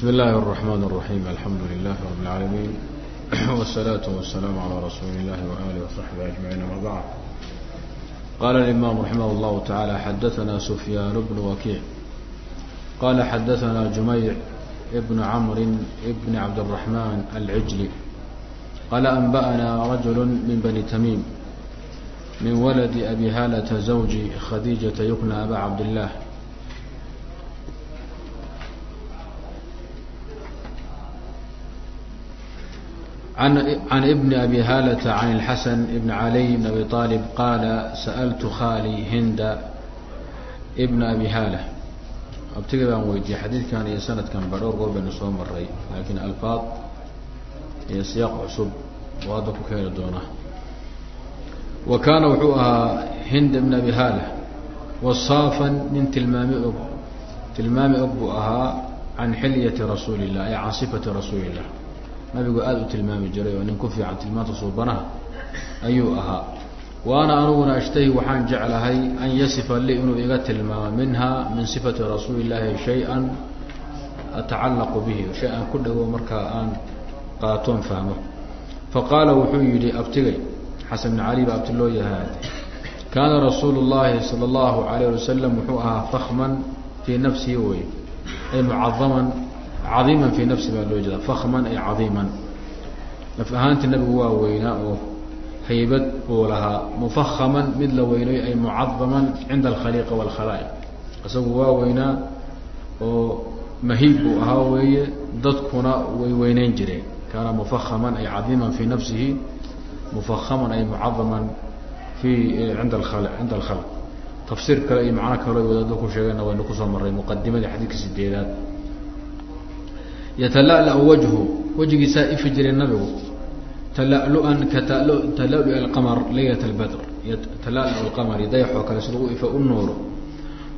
بسم الله الرحمن الرحيم الحمد لله رب العالمين والصلاة والسلام على رسول الله وآله وصحبه أجمعين ما بعد قال الإمام رحمه الله تعالى حدثنا سفيان بن وكيع قال حدثنا جميع ابن عمرو ابن عبد الرحمن العجلي قال أنبأنا رجل من بني تميم من ولد أبي هالة زوج خديجة يقنى أبا عبد الله عن عن ابن أبي هالة عن الحسن بن علي بن أبي طالب قال سألت خالي هند ابن أبي هالة abtiga baan weydiiyey xadiidkan iyo sanadkan ba dhowr goor baynu soo maray laakiin alfaad iyo siyaaq cusub oo hadda ku keeni doona wa kaana wuxuu ahaa hind ibn abi haala wasaafan nin tilmaami og tilmaami og buu ahaa can xilyati rasuuli illah ay can sifati rasuuli illah nabigu aada u tilmaami jiray oo nin ku fiican tilmaanta suubanaha ayuu ahaa. Waana aniguna ashtahi waxaan jeclahay an yasifa lii inuu iga tilmaamo minha min sifati rasuuli illaahi shay-an atacallaqu bihi shay aan ku dhawo markaa aan qaatoon fahmo faqaala wuxuu yidhi abtigay xasan bn cali ba abti loo yahay kaana rasuulu llaahi sala allahu alayh wasalam wuxuu ahaa fakman fii nafsihi wey ay mucadaman cadiiman fii nafsi baa loo jeeda fakman ay cadiiman. Naf ahaantii nabigu waa weynaa oo haybad buu lahaa. Mufahaman mid la weynayo ay mucadaman cinda alkhaliiqa waalkhalaa'iq. Isagu waa weynaa oo mahiib buu ahaa weeye dadkuna way weyneyn jireen. Kaana mufahaman ay cadiiman fii nafsihi mufahaman ay mucadaman fi inda cinda alkhalq tafsiir kale iyo macno kale wadaado ku sheegayna waynu ku soo maray muqadimadii xadiidka sideedaad yatala'la wajhu wejigiisaa ifi nabigu tala'luan ka alqamar laylat albadr. Tala'lu alqamari dayaxoo kale sida u u nuuro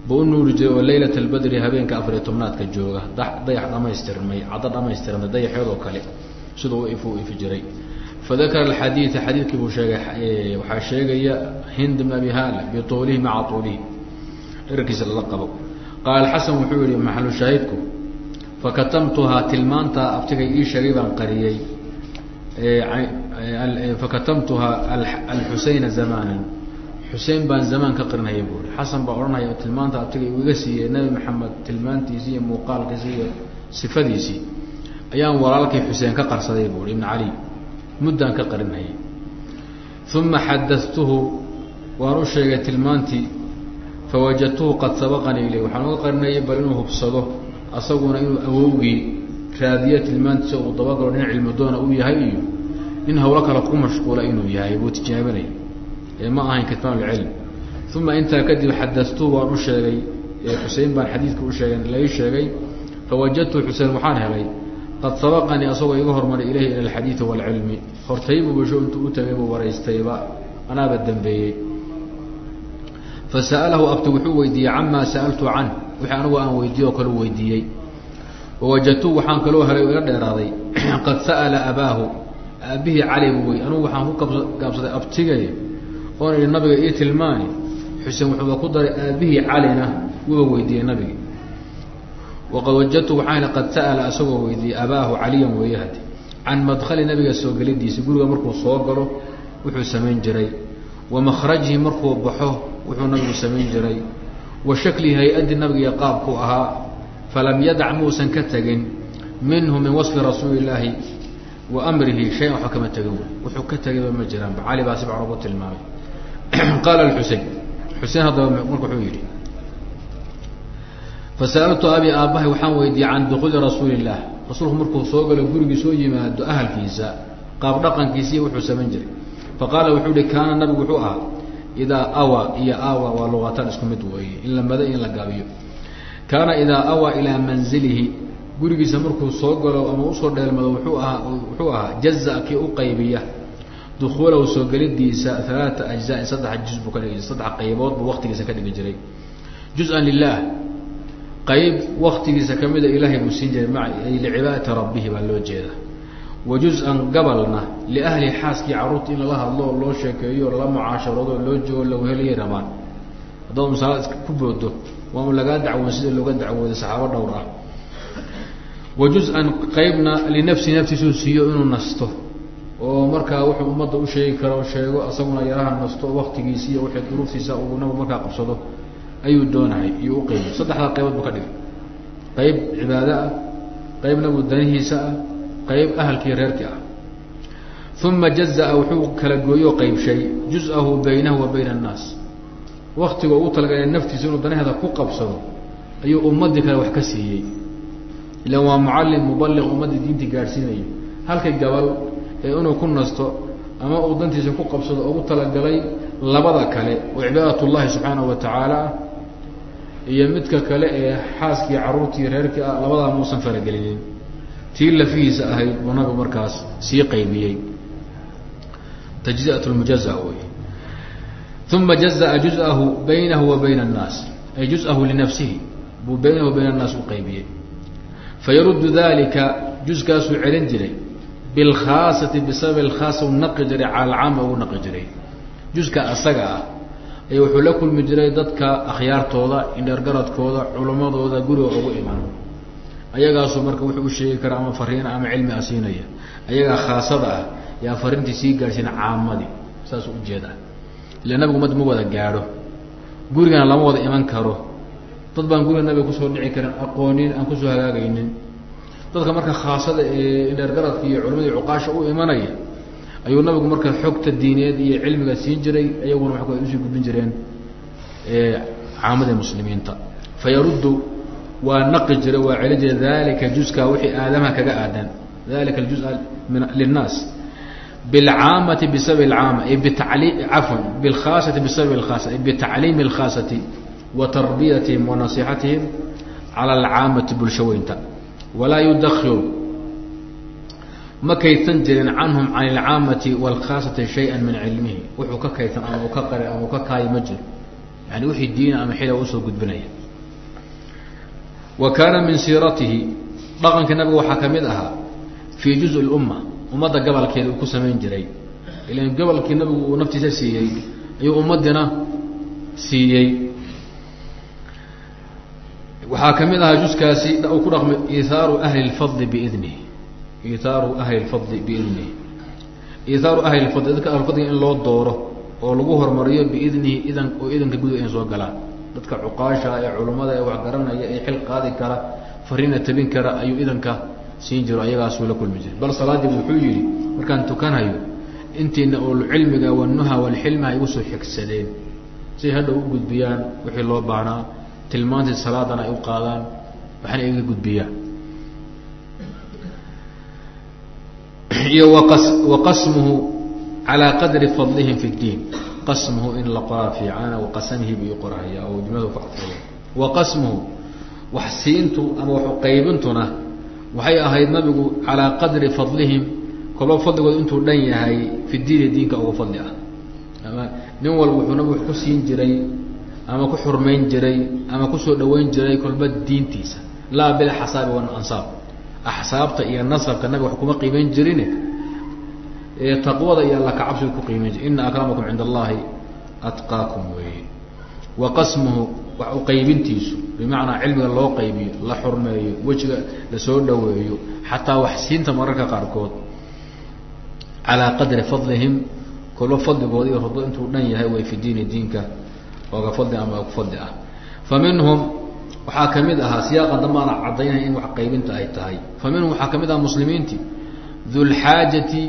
buu u nuuri jiray oo laylat albadri habeenka afariyo tobnaadka jooga. Dayax dhamaystirmay caddo dhamaystirmay dayaxyadoo kale. Sida u u ifi jiray. Fadakara alxadiida xadiidkii buu sheegay waxaa sheegaya hind bn abi haala bituulihi maca tuulihi. Dherarkiisa lala qabo. Qaala xasan wuxuu yihi maxalu shaahidku fakatamtuhaa tilmaantaa abtigay ii sheegay baan qariyey fakatamtuhaa alxuseyna zamaanan xusein baan zamaan ka qarinhaya buui xasan baa odhanaya tilmaanta abtigay uu iga siiyey nabi maxamed tilmaantiisii iyo muuqaalkiisii iyo sifadiisii ayaan walaalkay xuseen ka qarsaday buui ibn cali muddaan ka qarinhayay uma xadatuhu waan u sheegay tilmaantii fawajadtuhu qad sabaqanii ilay waxaan uga qarinayay bal inuu hubsado asaguna inuu awowgii raadiyo tilmaantiisa uu dabagalo dhinac cilmidoona uu yahay iyo nin hawlo kale ku mashquula inuu yahay buu tijaabinaya ee ma ahayn kitmaan lcilm uma intaa kadib xadatuhu waan u sheegay xusein baan xadiidka u sheegay lai sheegay fawajadtuhu xuseen waxaan helay qad sabaqanii asagoo iga hormaray ilayhi ila alxadiidi waalcilmi hortaybuu basho intuu u tagay buu waraystayba anaaba dambeeyey. Fasa'alahu abti wuxuu weydiiyey camaa sa'altu can wixii anigu aan weydiiye oo kale u weydiiyey wawajadtuhu waxaan kaloo helay oo iga dheeraaday. Qad sa'ala abaahu aabihii cali buu wey anugu waxaan ku gaabsaday abtigay oon idhi nabiga ii tilmaani. Xuseen wuxuuba ku daray aabihii calina wuuba weydiiyey nabigi. Waqad wajadtu waxaan hel qad sa'ala isagoo weydiiyey abaahu caliyan weeye hade can madkhali nabiga soo gelidiisa guriga markuu soo galo wuxuu samayn jiray. Wa makhrajihi markuu baxo wuxuu nabigu samayn jiray wa shakli hay'adii nabiga qaabkuu ahaa falam yadac muusan ka tegin minhu min wasfi rasuuli illaahi wa amrihi shayan waxba kama tegin wuxuu ka tegayba ma jiraanba cali baa si fiican ugu tilmaamay. Qaala xusein xuseen haddaba marka wuxuu yidhi fasa'altu abi aabbahay waxaan weydiiyey can dukuuli rasuuli illah rasuulku markuu soo galo gurigii soo yimaado ahalkiisa qaab dhaqankiisiiy wuxuu samayn jiray. Faqaala wuxuu ihi kaana nabigu wuxuu ahaa idaa awa iyo awa waa luqataan isku mid weeye in la mado in la gaabiyo kaana idaa awa ilaa manzilihi gurigiisa markuu soo galo ama u soo dheelmado wuxuu ahaa wuxuu ahaa jaza kii u qaybiya dukuulahu soo gelidiisa alaata ajzaain saddex juz buu ka dhigi saddex qaybood buu waktigiisa ka dhigi jiray juz-an lilah qayb waktigiisa kamida ilaahay buu siin jiray ma licibaadati rabbihi baa loo jeeda wa juz-an gabalna liahlihi xaaskii carruurta in lala hadlo oo loo sheekeeyo lala mucaasharoodo loo joogo la weheliyay rabaan. Haddaad masaala ku boodo waa un lagaa dacwoon sida looga dacwooday saxaabo dhowr ah. Wa juz-an qeybna linafsi naftiisuu siiyo inuu nasto. Oo markaa wuxuu ummadda u sheegi karo sheego isaguna yaraha nasto waktigiisi iyo wixii duruuftiisa uu nabigu markaa qabsado ayuu doonahay iyo u qeybiy saddexdaa qaybood buu ka dhigay. Qeyb cibaado ah qeyb nabigu danihiisa ah qeyb ahalkii reerkii ah. Uma jazaa wuxuu kala gooyo o qeybshay juz-ahu baynahu wa bayna annaas. Waktiga ugu talagalay naftiisa inuu danaheeda ku qabsado ayuu ummadii kale wax ka siiyey. Ilan waa mucallim mubaliq ummaddii diintii gaadhsiinayo halkay gabal ee inuu ku nasto ama uu dantiisa ku qabsado ugu talagalay labada kale oo cibaadat ullahi subxaanahu wa tacaala iyo midka kale ee xaaskii carruurtii reerkii ah labadaa muusan faragelinin tii lafihiisa ahayd buu nabigu markaas sii qaybiyey. Tajziat lmujaza wey uma jazaa juz-ahu baynahu wa bayna annaas. Ay juz-ahu linafsihi buu baynahu wa bayna annaas u qaybiyey. Fayaruddu dalika juzkaasuu celin jiray. Bilkhaasati bisabab alkhaasa u naqi jiray cala alcaama naqi jiray. Juska asaga ah ay wuxuu la kulmi jiray dadka akhyaartooda indheergaradkooda culammadooda guriga ugu iman ayagaasuu marka wuxuu u sheegi karaa ama fariina ama cilmi a siinaya ayagaa khaasada ah yaa fariintii sii gaadhsiin caamadii saas ujeeda ila nabigu umad ma wada gaadho. Gurigana lama wada iman karo. Dad baan guriga nabiga ku soo dhici karin aqoonin aan ku soo hagaagaynin. Dadka marka khaasada ee indheergaradka iyo culimadii cuqaasha u imanaya ayuu nabigu marka xogta diineed iyo cilmiga siin jiray iyaguna waa u sii gudbin jireen caamadii muslimiinta. Fayaruddu waa naqi jiray waa celi jiray dalika juska wixii aadamaha kaga aadan dalika bisababi alcaama ay bitali cafwan bilkhaasati bisababi alkhaasa ay bitacliimi alkhaasati wa tarbiyatihim wa nasixatihim cala alcaamati bulshaweynta. Walaa yudakiru ma kaydsan jirin canhum can ilcaamati wاlkhaasati shaya min cilmihi. Wuxuu ka kaydsan ama ka qari ama ka kaayo ma jiro. Yani wixii diina ama xila u soo gudbinaya wa kaana min siiratihi dhaqanka nabiga waxaa ka mid ahaa fii juz اlumma ummadda gabalkeeda uu ku samayn jiray. Ilan gabalkii nabigu uu naftiisa siiyey ayuu ummadina siiyey. Waxaa ka mid ahaa juskaasi uu ku dhaqmay iithaaru ahli اlfadli biidnih iithaaru ahli lfadli biidnihi. Iithaaru ahli lfadli dadka ahlufadliga in loo dooro oo lagu horumariyo biidnihi idan oo idanka guda in soo galaan dadka cuqaasha ee culummada ee waxgaranaya ee xil qaadi kara fariina tabin kara ayuu idanka siin jiro ayagaasuu la kulmi jiray. Bal salaadii wuxuu yihi markaan tukanayo intiina oolcilmiga wanuha walxilma ay igu soo xigsadeen. Say hadha u gudbiyaan wixii loo baahnaa tilmaantii salaadana ay u qaadaan waxna iga gudbiyaan iyo waqasmuhu calaa qadri fadlihim fi اdiin qasmuhu in la qoraa fiicana waqasamihi buu qorahaya oo jumladu ku cadfaya waqasmuhu wax siintu ama waxu qaybintuna waxay ahayd nabigu calaa qadri fadlihim kolba fadligooda intuu dhan yahay fi diinka uga fadli ah. Ama nin walba wuxuu nabigu ku siin jiray ama ku xurmayn jiray ama ku soo dhaweyn jiray kolba diintiisa. Laa bilxasaabi walansaab axsaabta iyo nasabka nabiga wax kuma qiimeyn jirine ee taqwada iyo alla kacabsiga ku qiimeyn jir ina akramakum cinda allahi atqaakum weeye wa qasmuhu wax u qaybintiisu bimacnaa cilmiga loo qaybiyo la xurmeeyo wejiga la soo dhaweeyo xataa wax siinta mararka qaarkood calaa qadri fadlihim kolba fadligooda iyo rudo intuu dhan yahay way fi diini diinka ooga fadli ama ku fadli ah. Fa minhum waxaa ka mid ahaa siyaaqa dambaana caddaynaya in wax qaybinta ay tahay. Fa minhum waxaa ka mid ahaa muslimiinti dulxaajati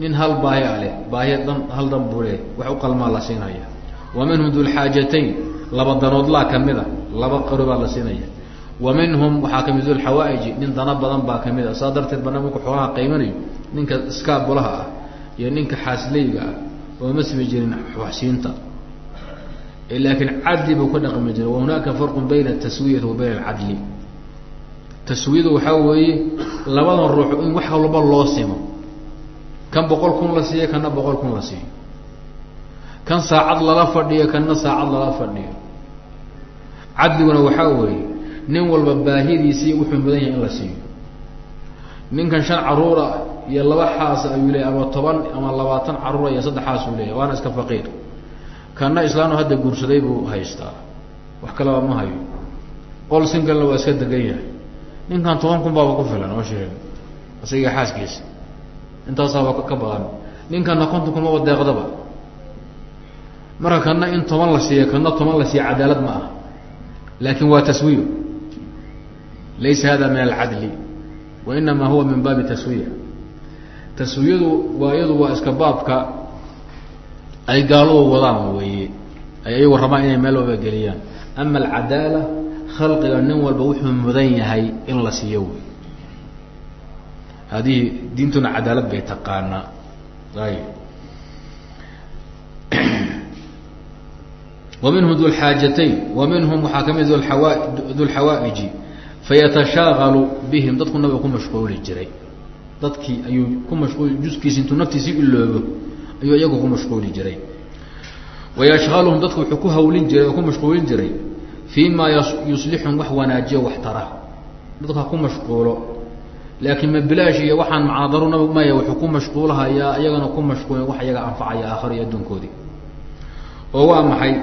nin hal baahi a leh baahi dan hal dan buu leh wax u qalmaa la siinaya. Wa dulxaajatayn laba danoodlaa ka mid a laba baa la siinaya. Wa minhum waxaa ka mid dulxawaaiji nin dana badan baa ka mid a. Saa darteed bana marku xoolaha qaymanayo ninka iskaabulaha ah iyo ninka xaasleyga ah oo ma simi jirin waxsiinta. Laakiin cadli buu ka dhaqmi jiray. Wa hunaaka farqu bayna ataswiyati wa bayna alcadli. Taswiyadu waxaa weeye labadan ruux in wax walba loo simo kan boqol kun la siiyo kanna boqol kun la siiyo kan saacad lala fadhiyo kanna saacad lala fadhiyo. Cadliguna waxaa weeye nin walba baahidiisii wuxuu mudan yahay in la siiyo. Ninkan shan caruura iyo laba xaasa ayuu leeyay ama toban ama labaatan caruura iyo saddex xaas uu leeyahy waana iska faqiir. Kanna islaanu hadda guursaday buu haystaa. Wax kaleba ma hayo. Qol singalna waa iska degan yahay. Ninkan toban kun baaba ku filan oo sheeg isaga xaaskiisa intaasaaba ka badan ninkana konton kun maba deeqdaba marka kana in toban la siiya kana toban la siiya cadaalad ma ah. Laakin waa taswiya laysa hada min alcadli wa inama huwa min baabi taswiya taswiyadu waa iyadu waa iska baabka ay gaaladu wadaan weeye. Ay ayagu rabaan inay meel walba geliyaan. Ama alcadaala khalqiga nin walba wuxuu mudan yahay in la siiyo wey hadihi diintuna cadaalad bay taqaanaa minhum du lxaajatayn wa minhum waxaa ka mid du lxawaaiji fayatashaagalu bihim dadku nabiga ku mashquuli jiray. Dadkii ayuu ku mashquuli juskiisi intuu naftiisii iloobo ayuu iyagu ku mashquuli jiray. Wayashhaluhum dadku wuxuu ku hawlin jiray oo ku mashquulin jiray fii ma yuslixum wax wanaajiyo wax tara. Dadka ku mashquulo laakiin ma bilaash iyo waxaan macnadaru nabig maya wuxuu ku mashquulhayaa iyagana ku mashquulin wax iyaga anfacaya aakhiro iyo adduunkoodii oo waa maxay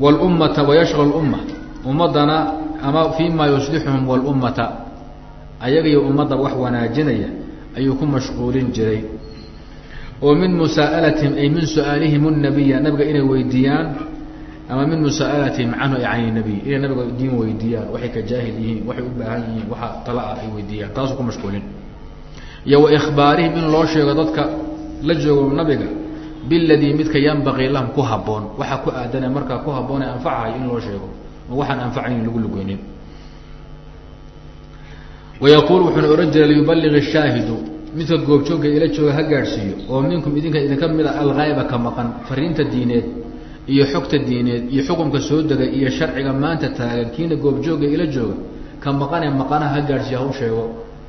wlummata wayashal umma ummadana ama fii yuslixuhum wlummata ayaga iyo ummadda wax wanaajinaya ayuu ku mashquulin jiray oo min musaalatihim ay min su'aalihim nabiga inay weydiiyaan ama min musaalatihim canhu ay can nabiy. Inay nabiga diin weydiiyaan waxay ka jaahil yihiin waxay u baahan yihiin waxa tala ah ay weydiiyaan taasuu ku mashquulin. Iyo wa ikhbaarihim in loo sheego dadka la joogo nabiga biladii midka yanbaqii lahum ku haboon waxa ku aadane markaa ku haboone anfacahay in loo sheego oo waxaan anfacayn lagu lugeynin wayaquul wuxuuna ohan jiray liyuballig shaahidu midka goobjoogga ila jooga ha gaadhsiiyo oo minkum idinka idinka mid a alghayba ka maqan fariinta diineed iyo xogta diineed iyo xukumka soo degay iyo sharciga maanta taagan kiina goobjoogga ila jooga ka maqanee maqanaha ha gaadhsiiyo ha u sheego.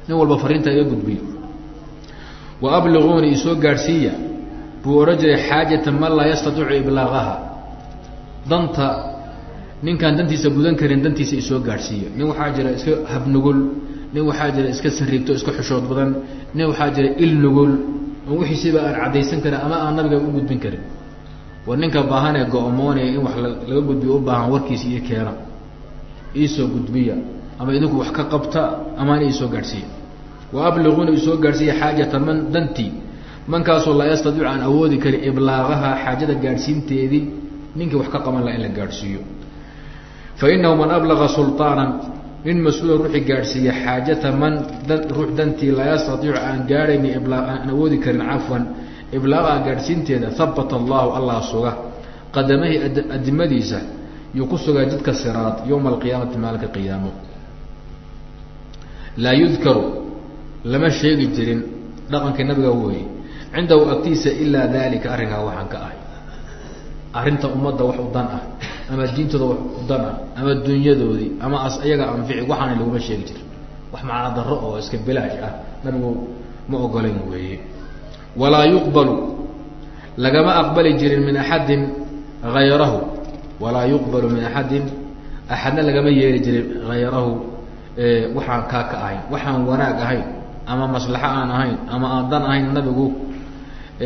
Nin walba fariinta iga gudbiyo. Wa abliguuni isoo gaadhsiiya. Buu odhan jiray xaajata man laa yastatiicu iblaaqaha danta ninkaan dantiisa gudan karin dantiisa isoo gaadhsiiya. Nin waxaa jira iska habnugul nin waxaa jira iska sariigto iska xushood badan nin waxaa jira il nugul. Oo wixiisiba aan caddaysan karin ama aan nabiga u gudbin karin war ninka baahan ee go-moonaya in wax laga gudbiyo u baahan warkiisa iyo keena. Iisoo gudbiya. Ama idinku wax ka qabta amaana isoo gaadhsiiya. Wa abliguuna isoo gaadhsiiya xaajata man dantii mankaasoo laa yastadiicu aan awoodi karin iblaaqaha xaajada gaadhsiinteedii ninkii wax ka qaban laha in la gaadhsiiyo. Fa inahu man ablaga sulطaanan nin mas'uula ruuxii gaadhsiiya xaajata man ruux dantii laa yastatiicu aan gaadhayni aan awoodi karin cafwan iblaaqaha gaadhsiinteeda habata allahu allah suga. Qadamahii adimadiisa yuu ku sugaa jidka siraad yowma alqiyaamati maalinka qiyaamo. Laa yudkaru lama sheegi jirin dhaqankii nabiga weeye. Cindahu agtiisa ilaa dalika arrinkaa waxaan ka ahay. Arrinta ummadda wax u dan ah ama diintooda wax u dan ah ama dunyadoodii ama as iyaga anfici waxaana laguma sheegi jirin. Wax macna darro oo iska bilaash ah nabigu ma ogolayn weeye walaa yuqbalu. Lagama aqbali jirin min axadin hayrahu walaa yuqbalu min axadin axadna lagama yeeli jirin hayrahu waxaan kaa ka ahayn waxaan wanaag ahayn ama maslaxo aan ahayn ama aan dan ahayn nabigu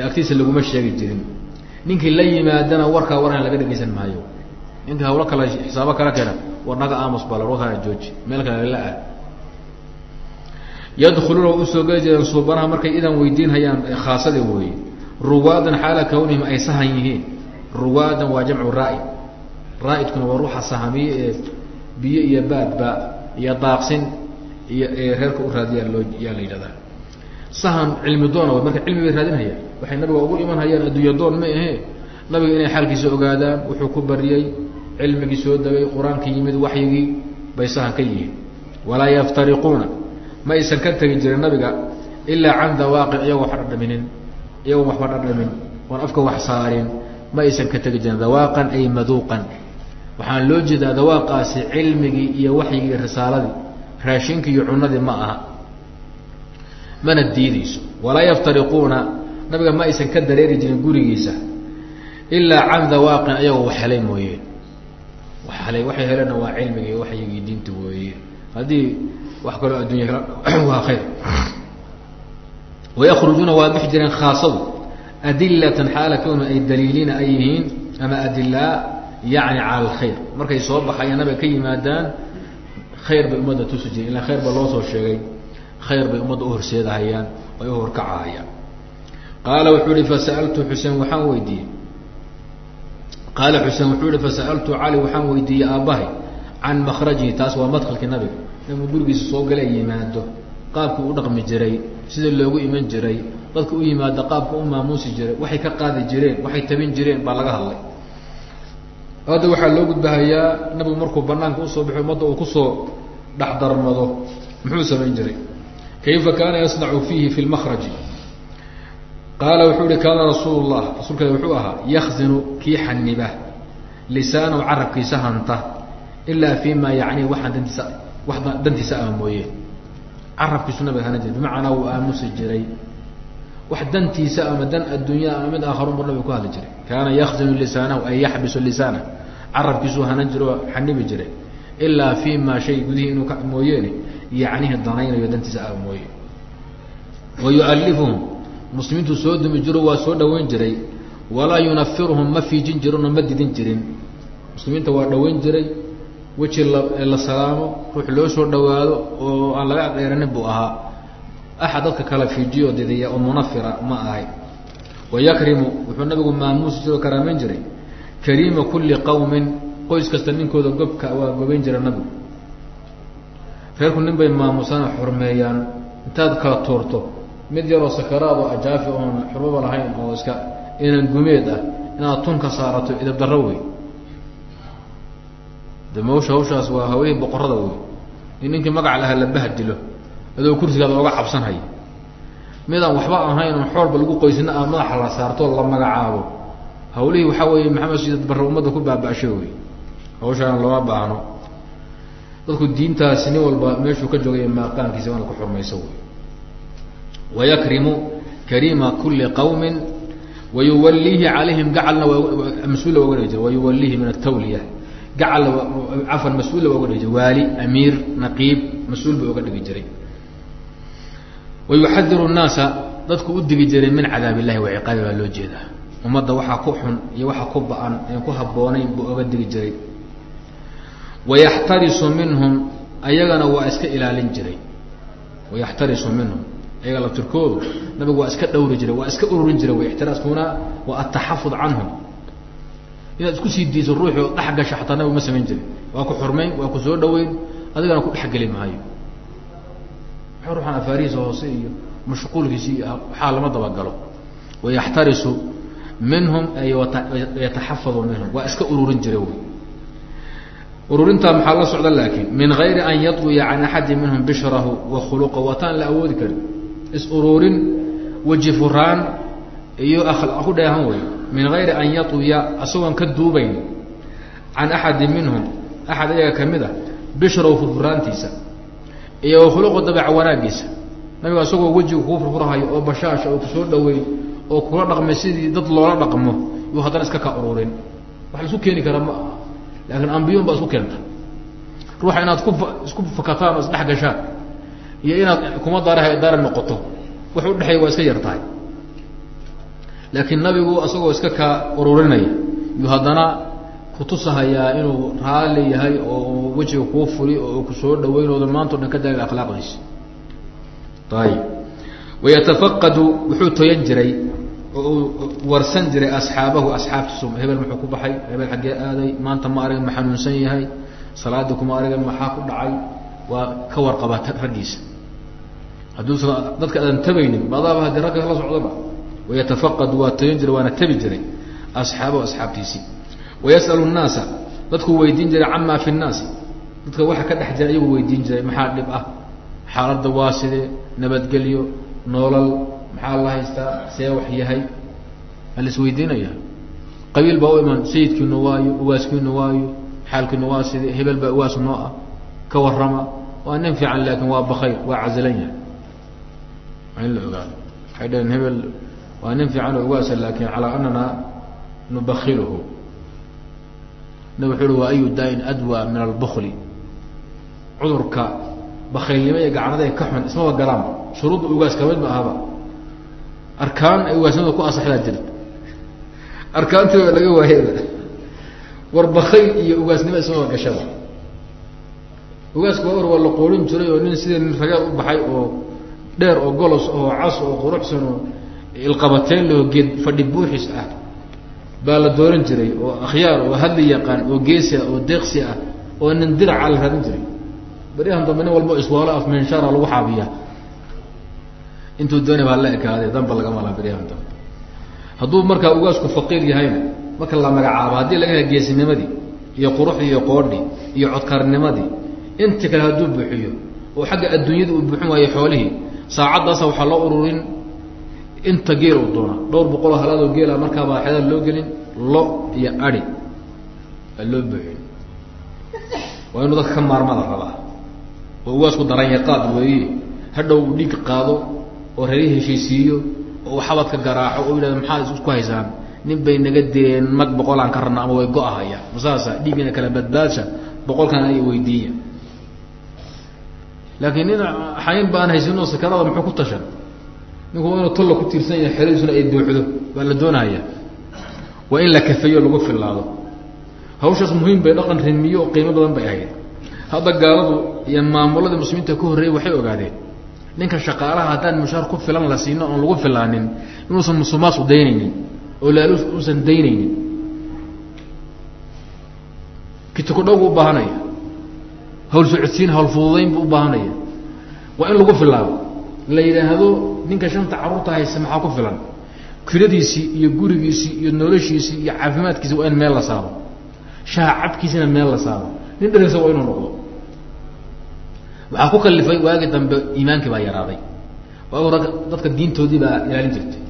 agtiisa laguma sheegi jirin. Ninkii la yimaadana warkaa warkan laga dhegeysan maayo. Ninkii hawlo kale xisaabo kala keena war naga aamus bal warkaana jooji meel kale lala aad yadkhuluuna u soo geli jireen suubanaha markay idan weydiin hayaan khaasada weeye. Ruwaadan xaala kawnihim ay sahan yihiin. Ruwaadan waa jamcu raa-id raa-idkuna waa ruuxa sahamiye ee biyo iyo baadba iyo daaqsin iyo reerka u raadiyaa loo yaa la yidhahdaa. Sahan cilmi doona w marka cilmi bay raadinhayaan waxay nabiga ugu iman hayaan adduunya doon ma ahe nabiga inay xaalkiisa ogaadaan wuxuu ku bariyey cilmigii soo degay qur'aankii yimid waxyigii bay sahan ka yihiin. Walaa yaftariquuna ma aysan ka tegi jirin nabiga ilaa can dawaaqin iyagoo wax dhadhaminin iyagoon waxba dhadhamin oon afka wax saarin ma aysan ka tegi jirin dawaaqan ay maduuqan. Waxaan loo jeedaa dawaaqaasi cilmigii iyo waxyigii risaaladii raashinkii iyo cunadii ma aha. Mana diideyso walaa yaftariquuna nabiga ma aysan ka dareeri jirin gurigiisa ilaa can dawaaqin ayagoo wax helay mooyeen. Wax helay waxay helena waa cilmigii waxyigii diinta weeye haddii wax kaloo addunya waa khayr. Wayakrujuuna waa bixi jireen khaasadu adilatan xaala kawnu ay daliiliina ay yihiin ama adilaa yacni cala alkhayr. Markay soo baxayaan nabiga ka yimaadaan khayr bay ummadda tusi jireen. Ilaa khayr baa loo soo sheegay. Khayr bay ummadda uhorseedahayaan ay uhorkacahayaan qaala wuxuu ihi fasa'altu xuseen waxaan weydiiyey. Qaala xuseen wuxuu ihi fasa'altu cali waxaan weydiiyey aabbahay can makrajihi taas waa madkalkii nabiga nabigu gurigiisa soo gala yimaado qaabkii u dhaqmi jiray sida loogu iman jiray dadka u yimaada qaabka u maamuusi jiray waxay ka qaadi jireen waxay tabin jireen baa laga hadlay. Hadda waxaa loo gudbahayaa nabigu markuu banaanka u soo baxo ummadda uu ku soo dhexdarmado muxuu samayn jiray? Kayfa kaana yasnacu fiihi fi lmakraji qaala wuxuu ihi kaana rasuul rasuulka wuxuu ahaa yakzinu kii xaniba lisaanahu carabkiisa hanta ilaa fi ma yacni waxaan dantiisa wax dantiisa ama mooye. Carabkiisu nabiga hana jira bimacnaa wuu aamusi jiray. Wax dantiisa ama dan addunya ama mid aakharun bur nabiga ku hadli jiray. Kaana yakzinu lisaanahu ay yaxbisu lisaanah carabkiisuu hanan jiro oo xanibi jiray. Ilaa fi ma shay gudihii inuu ka mooyeene yacnihi danaynayo dantiisa ama mooye. Wa yualifuhum muslimiintu soo dumi jiro waa soo dhaweyn jiray. Walaa yunafiruhum ma fiijin jirin oo ma didin jirin. Muslimiinta waa dhaweyn jiray weji la la salaamo ruux loo soo dhawaado oo aan laga dheeranin buu ahaa. Axad dadka kala fiijiyo didiya oo munafira ma ahay. Wayakrimu wuxuu nabigu maamuusi jiro o karaameyn jiray kariima kulli qawmin qoys kasta ninkooda gobka waa gobeyn jira nabigu. Reerku nin bay maamusana xurmeeyaan. Intaad kala tuurto mid yaroo sakaraad oo ajaafi oon xurmaba lahayn oo iska inan gumeed ah inaad tun ka saarato idab darro wey de mawsha hawshaas waa haweeney boqorada wey in ninkii magac lahaa la bahdilo adoo kursigaada oga cabsanhaya midaan waxba ahayn oon xoolba lagu qoysina a madaxa la saarto la magacaabo. Hawlihii waxaa weeye maxamed siidad barre ummadda ku baaba-asho wey hawshaana looma baahno. Dadku diintaasi nin walba meeshuu ka joogay maaqaankiisa waana ku xurmayso wey wayakrimu kariima kuli qawmin wayuwaliihi calayhim gacalna mas'uul oga dhigi jira wayuwaliihi min atawliya gacal cafan mas'uul ba oga dhigi jiray waali amiir naqiib mas'uul ba oga dhigi jiray. Wayuxadiru nnaasa dadku u digi jiray min cadaab illahi wa ciqaabi baa loo jeedaa. Ummadda waxaa ku xun iyo waxaa ku ba'an een ku habboonayn buu oga digi jiray. Wayaxtarisu minhum ayagana waa iska ilaalin jiray. Wayaxtarisu minhum ayaga laftirkoodu nabigu waa iska dhawri jiray waa iska ururin jiray ixtiraaskuna waa ataxafud canhum inaad isku sii diiso ruuxi oo dhex gasha xataa nabigu ma samayn jirin. Waa ku xurmayn waa ku soo dhaweyn adigana ku dhexgeli maayo. Ruuxan afaarihiisa hoose iyo mashquulkiisi waxaa lama dabagalo. Wayaxtarisu minhum yataxafadu minhum. Waa iska ururin jiray wy ururintaa maxaa la socda laakiin? Min gayri an yadwiya can axadi minhum bishrahu wa khuluqa waataan la awoodi karin. Is ururin furaan iyo akhlaaq. Ku dheehan wey min gayri an yadwiya isagoon ka duubayn can axadi minhum axad iyaga ka mid a bishrahu furfuraantiisa iyo wa khuluqa dabeeca wanaagiisa nabiga isagoo wejiga kuu furfurhayo oo bashaasha oo ku soo dhaweyn oo kula dhaqmay sidii dad loola dhaqmo yuu haddana iska ka ururin wax la isku keeni kara ma aha laakiin ambiyun baa isku keenta. Ruuxa inaad ku isku fakataan oo isdhex gashaan iyo inaad kuma daara noqoto. Wax udhexeeya waa iska yar tahay laakiin nabigu isagoo iska kaa ururinaya yuu haddana kutusahayaa inuu raali yahay oo wejiga kuu furi oo ku soo dhaweynooda maanta o dhan ka daagay akhlaaqdiisa. Ayib wayatafaqadu wuxuu toyan jiray oo uu warsan jiray asxaabahu asxaabtiisu hebel muxuu ku baxay hebel xaggee aaday maanta ma arag ma xanuunsan yahay salaadii kuma arga maxaa ku dhacay? Waa ka warqabaa raggiisa. Hadduusan dadka aadan tabaynin badaaba haddii ragga la socdaba wayatafaqadu waa toyan jiray waana tabi jiray asxaabahu asxaabtiisii wayas'alu nnaasa dadkuu weydiin jiray camaa fi nnaasi dadka waxa ka dhex jira ayaguu weydiin jiray maxaa dhib ah xaaladda waa sidee nabadgelyo noolal maxaa la haystaa see wax yahay waa la isweydiinaya qabiil baa u iman sayidkiinu waayo ugaaskiinu waayo xaalkiinu waa sidee hebel baa ugaas noo ah ka warrama waa nin fiican laakin waa bakayr waa nin fiican oo ugaasa laakin calaa anana nubakiluhu nab wuxuu uhi waa ayu daain adwa min albukli cudurka bakaylnimo iyo gacnadae ka xun ismaba galaanba shuruudda ugaas ka mid ma ahaba. Arkaan ay ugaasnimada ku asaxdaa jirta arkaantiiba laga waayaba war bakayl iyo ugaasnimo ismaba gashaba. Ugaaska waa or waa la qoorin jiray oo nin sidii nin rageed u baxay oo dheer oo golos oo cas oo quruxsan oo ilqabateen loo geed fadhi buuxis ah baa la dooran jiray oo akhyaar oo hadli yaqaan oo geesi ah oo deeqsi ah oo nin diraca la raadin jiray. Baryahan dambe nin walbo iswaalo af menshara lagu xaabiya intuu doonay baa la ekaaday danba lagama laha baryahan dambe. Hadduu markaa ugaasku faqiir yahayna marka la magacaabo haddii laga hela geesinimadii iyo quruxdii iyo qoodhii iyo codkarnimadii inta kale hadduu buuxiyo oo xagga adduunyada uu buuxin waayo xoolihii saacaddaasa waxaa loo ururin inta geel u doona dhowr boqoloo halaadoo geela markaabaa xedaal loo gelin lo iyo adi aa loo buuxin waa inuu dadka ka maarmada rabaa oo ugaasku daranyaqaad weeye hadhow uu dhiig qaado oo reeri heshiisiiyo oo uu xabadka garaaco oo yidhahdo maxaad isku haysaan? Nin bay naga direen mag boqolaan ka rabna ama way go-ahaya. Masaasa dhiigina kala badbaadsha boqolkan ay weydiiya laakiin nin xayn baan haysinoo sakarada muxuu ku tashan ninku inuu tolla ku tiirsan yahay xeradiisuna ay buuxdo baa la doonaya waa in la kafeeyo lagu fillaado. Hawshaas muhiim bay dhaqan rimiyo oo qiimo badan bay ahayd. Hadda gaaladu iyo maamulada muslimiinta ka horreeyay waxay ogaadeen ninka shaqaalaha haddaan mushaar ku filan la siino oon lagu filaanin inuusan musuqmaasku daynaynin oo laalus uusan daynaynin. Kitukudhowgu u baahanaya hawl socodsiin hawl fududayn buu u baahanaya waa in lagu filaado la yidhaahdo ninka shanta carruurta haysa maxaa ku filan? Kiradiisii iyo gurigiisii iyo noloshiisii iyo caafimaadkiisi waa in meel la saaro. Shaha cabkiisina meel la saaro. Nin dherisa waa inuu noqdo. Waxaa ku kalifay waagi dambe iimaankii baa yaraaday. Ragga dadka diintoodii baa ilaalin jirtay.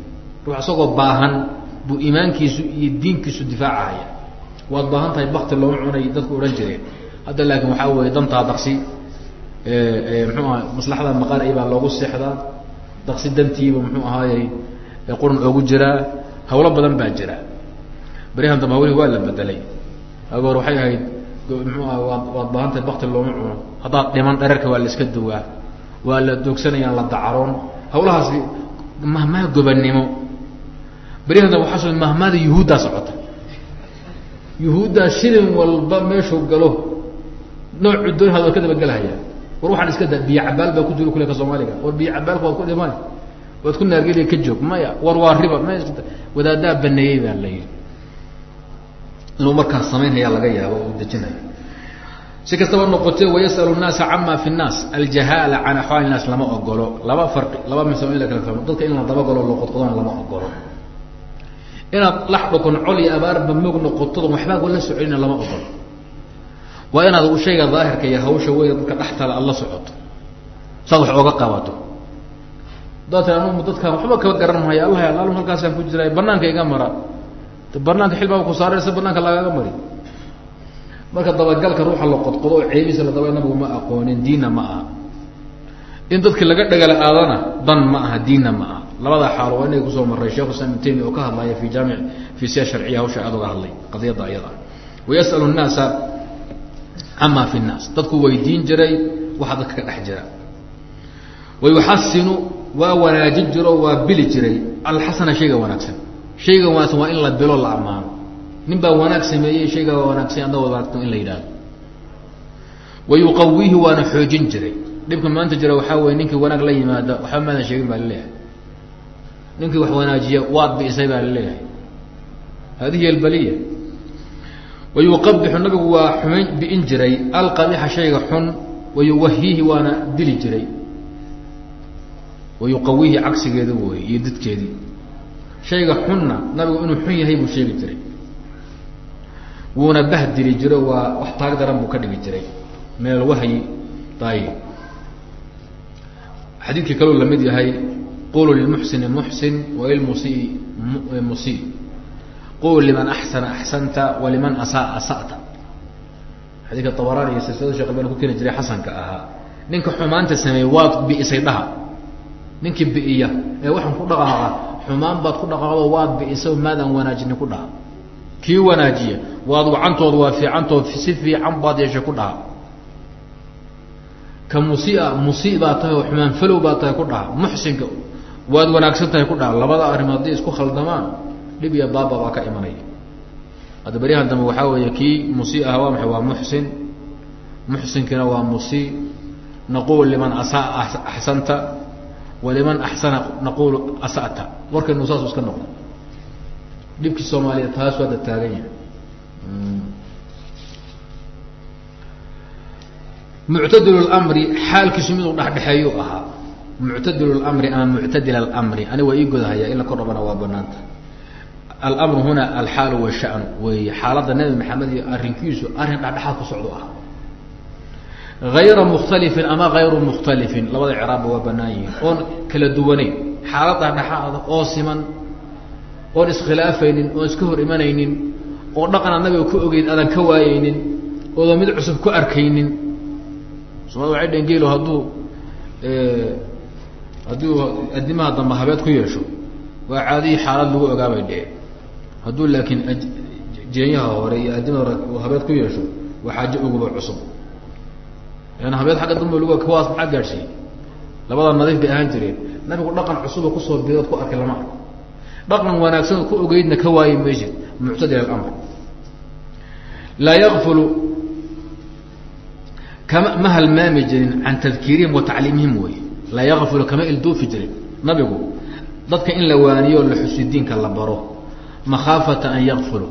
Ruux isagoo baahan buu iimaankiisu iyo diinkiisu difaacahaya waad baahan tahay bakti looma cunay dadku odhan jireen. Hadda laakiin waxaa weeye dantaa daqsi muxuu aha maslaxada maqaanay baa loogu seexdaa. Daqsi dantiiba muxuu ahaayey qurun oogu jiraa hawlo badan baa jira. Baryahan dambe hawlihi waa la bedelay. Agoor waxay ahayd muxuu aha waad waad baahan tahay bakti looma cuno. Haddaad dhiman dherarka waa la iska duwaa. Waa la doogsanayaan la dacaroon. Hawlahaasi mahmaha gobannimo. Baryahan dambe waxaa so mahmada yuhuuddaa socota. Yuhuuddaa shilin walba meeshuu galo. Noocu doon had ka dabagelhaya war waxaan iska da biyo cabaal baa ku jiro kule soomaaliga. War biyo cabaalka waad ku dhiman waad ku naargeliya ka joog. Maya war waa riba. Ma wadaaddaa baneeyey baa la yidhi. Inuu markaas samaynhayaa laga yaabo uu dejinhayo si kastaba noqotee wayasalu nnaasa cama fi nnaas. Aljahaala can axwaali nnaas lama ogolo laba farqi laba misalo in la kala fahmo. Dadka in la dabagalo loqodqodona lama ogolo inaad lax dhokon col iyo abaarba moog noqotado waxbaa la soconina lama ogolo waa inaad shayga daahirka iyo hawsha weyn dadka dhextala aad la socoto. Saad wax ooga qabato. Daata anu dadkaan waxba kaba garan maayo allah alaal halkaasaan ku jira banaanka iga mara. Banaanka xilbaa ku saaraysa banaanka lagaga mari. Marka dabagalka ruuxa la qodqodo oo ceebiisa la daba nabigu ma aqoonin diinna ma aha. In dadki laga dhagala aadana dan ma aha diinna ma aha. Labada xaalo waa inay ku soo maray sheekhu islam ibn taymiya oo ka hadlaya fi jaamic fi siya sharciya hawsha aad oga hadlay qadiyadda ayada. Wayasalu nnaasa cama fi nnaas dadku weydiin jiray waxa dadka ka dhex jira wayuxasinu waa wanaajin jiro waa bili jiray alxasana shayga wanaagsan shayga wanaagsan waa in la bilo la ammaano nin baa wanaag sameeyey shayga waa wanaagsan adna wanaagsan in la yidhahdo wayuqawihi waana xoojin jiray dhibka maanta jira waxaa weye ninkii wanaag la yimaada waxba maadan sheegin baa la leeyahay ninkii wax wanaajiya waad bi'isay baa la leeyahay hadihi albaliya wayuqabixu nabigu waa xumayn bi'in jiray alqabiixa shayga xun wayuwahihi waana dili jiray wayuqawihi cagsigeeda wey iyo didkeedii shayga xunna nabigu inuu xun yahay buu sheegi jiray wuuna bahdili jiro waa wax taag daran buu ka dhigi jiray min alwahyi ayib xadiidkii kaloo la mid yahay qulu lilmuxsini muxsin walilmusii musii qul liman axsana axsanta waliman asaa asata xadiidka tabarani iyo silsilada shekh albani ku keeni jiray xasanka ahaa ninka xumaanta sameeyey waad bi'isay dhaha ninkii bi'iya ee waxaan ku dhaqaaqa xumaan baad ku dhaqaaqdo waad bi'isa maadaan wanaajini ku dhaha kii wanaajiya waad wacantooda waa fiicantood si fiican baad yeeshay ku dhaha ka musia musi baa tahay oo xumaan falow baa tahay ku dhaha muxsinka waad wanaagsan tahay ku dhaha labada arrimood hadday isku khaldamaan dhib iyo baaba baa ka imanaya hadda beryahan dambe waxaa weeye kii musi aha waa maxay waa muxsin. Muxsinkiina waa musii naqulu liman asaa axsanta waliman axsana naqulu asa'ta. Warkaynu saasu iska noqdo dhibkii soomaaliya taas waa da taagan yahay muctadil lmri xaalkiisu miduu dhexdhexeeyuu ahaa. Muctadil lmri ama muctadil almri ani waa ii godahaya in la kor dhabana waa banaanta almru huna alxaalu washanu weeye xaaladda nabi maxamed iyo arrinkiisu arrin dhexdhexaad ku socdo ah. Hayra mukhtalifin ama hayru mukhtalifin. Labada ciraabba waa banaan yihiin. Oon kala duwaneyn xaalad dhexdhexaada oo siman oon iskhilaafaynin oon iska hor imanaynin oo dhaqanaad nabiga ku ogeyd aadan ka waayeynin oodan mid cusub ku arkaynin. Soomali waxay dheen geelo hadduu hadduu adimaha dambe habeed ku yeesho waa caadihii xaalad lagu ogaabay dhee hadduu laakiin jeenyaha hore iyo adimada hore habeed ku yeesho waa xaajo oguba cusub. An habeed agga dambe lug kuwaas maxaa gaadhsiiyey? Labadaa nadiif bay ahaan jireen. Nabigu dhaqan cusuba ku soo bidood ku arkay lama arko. Dhaqan wanaagsan ku ogeydna ka waayi maysid muctadil alamr. Laa yakfulu kama ma halmaami jirin can tadkiirihim wa tacliimihim wey. Laa yakfulu kama ilduufi jirin. Nabigu dadka in la waaniyo la xusi diinka la baro makhaafata an yakfulu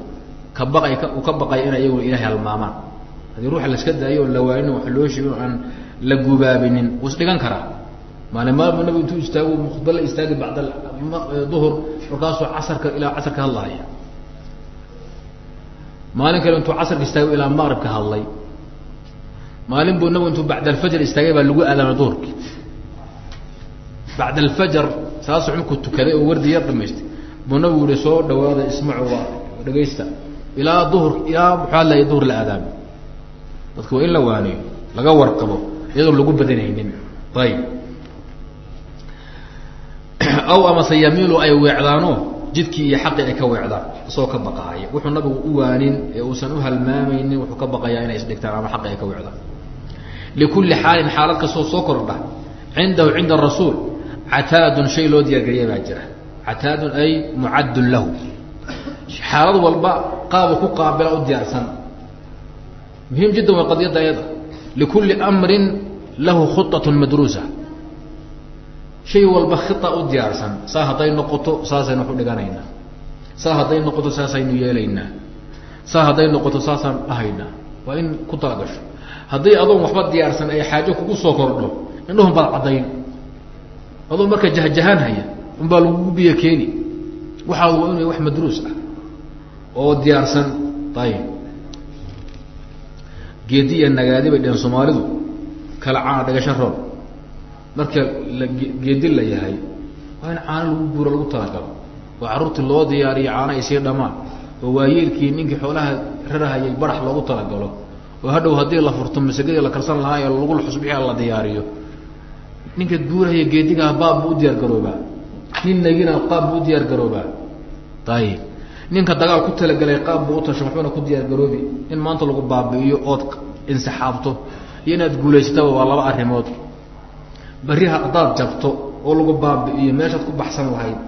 ka baqay u ka baqaya inay iyaguna ilahay halmaamaan. Haddii ruuxa laska daayo oo la waanin wax loo sheegin oo aan la gubaabinin. Wuu isdhigan karaa. Maalin maalmu nabigu intuu istaago khudba la istaagi bacda duhur markaasuu casarka ilaa casarka hadlahaya maalin kale intuu casarka istaago ilaa maqrib ka hadlay. Maalin buu nabigu intuu bacda alfajr istaagay baa lagu aadaamay duhurki bacda alfajr saas xulku tukaday oo wardi yar dhamaystay buu nabigu yihi soo dhawaada ismacu waa dhegaysta ilaa duhur ilaa muxuu hadlaya duhur la aadaamay dadka waa in la waaniyo laga warqabo iyadoon lagu badanaynin. Ayib. Aw amase yamiilu ay weecdaano jidkii iyo xaqii ay ka weecdaan isagoo ka baqahaya wuxuu nabigu u waanin ee uusan u halmaamaynin wuxuu ka baqayaa inay isdhigtaan ama xaqii ay ka weecdaan. Likulli xaalin xaalad kastoo soo kordha cindahu cinda arasuul cataadun shay loo diyaargariya baa jira cataadun ay mucaddun lahu. Xaalad walba qaabu ku qaabila u diyaarsan. Muhiim jiddan waa qadiyadda ayada. Likulli amrin lahu khuطatun madruusa. Shay walba khita u diyaarsan. Saa hadday noqoto saasaynu waxu dhiganaynaa. Saa hadday noqoto saasaynu yeelaynaa. Saa hadday noqoto saasaan dhahaynaa. Waa in ku talagasho haddii adoon waxba diyaarsan ay xaajo kugu soo kordho indhahun baad caddayn. Adoo marka jahjahaan haya unbaa lagugu biyo keeni. Waxaad waa inu wax madruus ah oo diyaarsan. Ayib geedi iyo nagaadi bay dheheen soomaalidu. Kala caana dhagasho roon. Marka la geedi la yahay waa in caano lagu guuro lagu talagalo oo carruurtii loo diyaariyo caano ay sii dhamaan. Oo waayeelkii ninkii xoolaha rarahayay barax loogu talagalo oo hadhow haddii la furto masagadii la karsan lahaa ee lagu xusbixia la diyaariyo. Ninka guurahaya geedigaah baab buu u diyaar garoobaa nin nagina qaab buu diyaar garoobaa. Ayib ninka dagaal ku talagelay qaab buu utasho waxbana ku diyaar garoobi. In maanta lagu baabi'iyo ood insixaabto iyo inaad guulaysataba waa laba arrimood. Beriha haddaad jabto oo lagu baabi'iyo meeshaad ku baxsan lahayd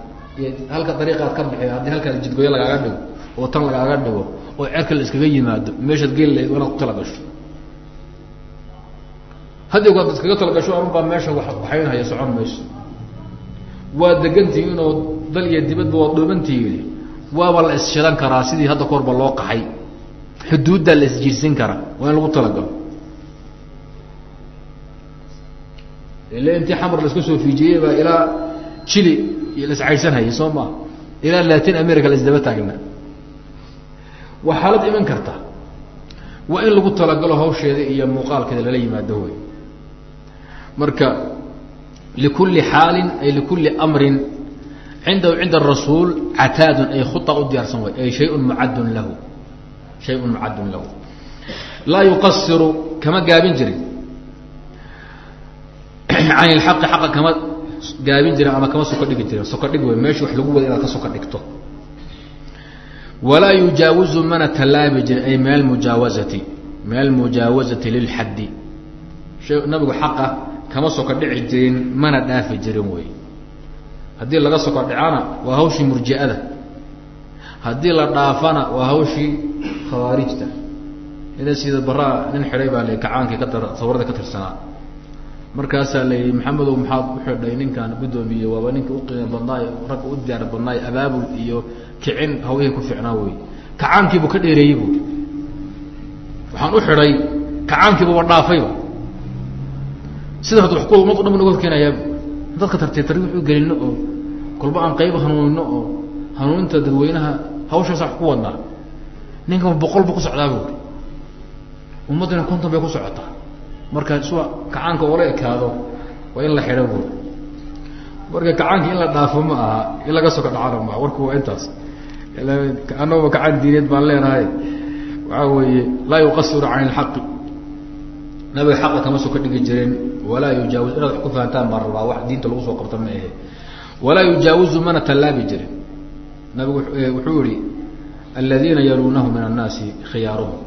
halka dariiqaad ka bixiyo haddii halkaa jidgooyo lagaaga dhigo oo tan lagaaga dhigo oo cerka la iskaga yimaado meeshaad geli lahayd inaad ku talagasho haddii ad iskaga talagasho anubaa meesha waxaynhaya socon mayso waa degantihiin oo dal iyo dibadba waad dhoobantihiin waaba la isshidan karaa sidii hadda korba loo qaxay xuduuddaa la isjiirsin karaa. Waa in lagu talagalo ile intii xamar laiska soo fiijiyey baa ilaa chili la iscaydhsanhayay soo maa ilaa latin america la isdaba taagna waa xaalad iman karta. Waa in lagu talagalo hawsheeda iyo muuqaalkeeda lala yimaado wey marka likulli xaalin ay likulli amrin cindahu cinda arasuul cataadun ay khua u diyaarsan way ay shayun mucaddun lahu shayun mucaddun lahu laa yuqasiru kama gaabin jirin can ilxaqi xaqa kama gaabin jirin ama kama soka dhigi jirin soka dhig wey meesha wax lagu wada inaad ka soka dhigto walaa yujaawizu mana tallaabi jirin ay min almujaawazati min almujaawazati lilxaddi nabigu xaqa kama soka dhici jirin mana dhaafi jirin wey haddii laga soka dhicana waa hawshii murji'ada. Haddii la dhaafana waa hawshii khawaarijta. Ina sida baraa nin xidhay baa la kacaankii ka sawarada ka tirsanaa. Markaasaa la yidhi maxamedow maxaad u xidhay ninkan guddoomiye? Waaba ninka uqiima badnaay ragga u diyaar badnaay abaabul iyo kicin hawihii ku fiicnaa wey kacaankiibuu ka dheereeyey bu waxaan u xidhay kacaankiibuba dhaafayba sida wax ku umad o dhan ba naga horkeenayaa dadka tartiib tartiib wax u gelino oo kolba aan qayb hanuunino oo hanuuninta dadweynaha hawshaas wax ku wadnaa ninkan boqol bu ku socdaa bu ummaddina konton bay ku socotaa. Marka sua kacaanka oola ekaado waa in la xidho bu marka kacaanka in la dhaafo ma aha in laga soka dhacana maa warku waa intaas. Annagaba kacaan diineed baan leenahay. Waxaa weeye laa yuqasiru can ilxaqi nabiga xaqa kama soo ka dhigi jirin walaa yujaawis inaad wax ku fahantaan baan rabaa diinta lagu soo qabta ma ahe walaa yujaawizu mana tallaabi jirin. Nabigu wuxuu yihi aladiina yaluunahu min annaasi khiyaaruhum.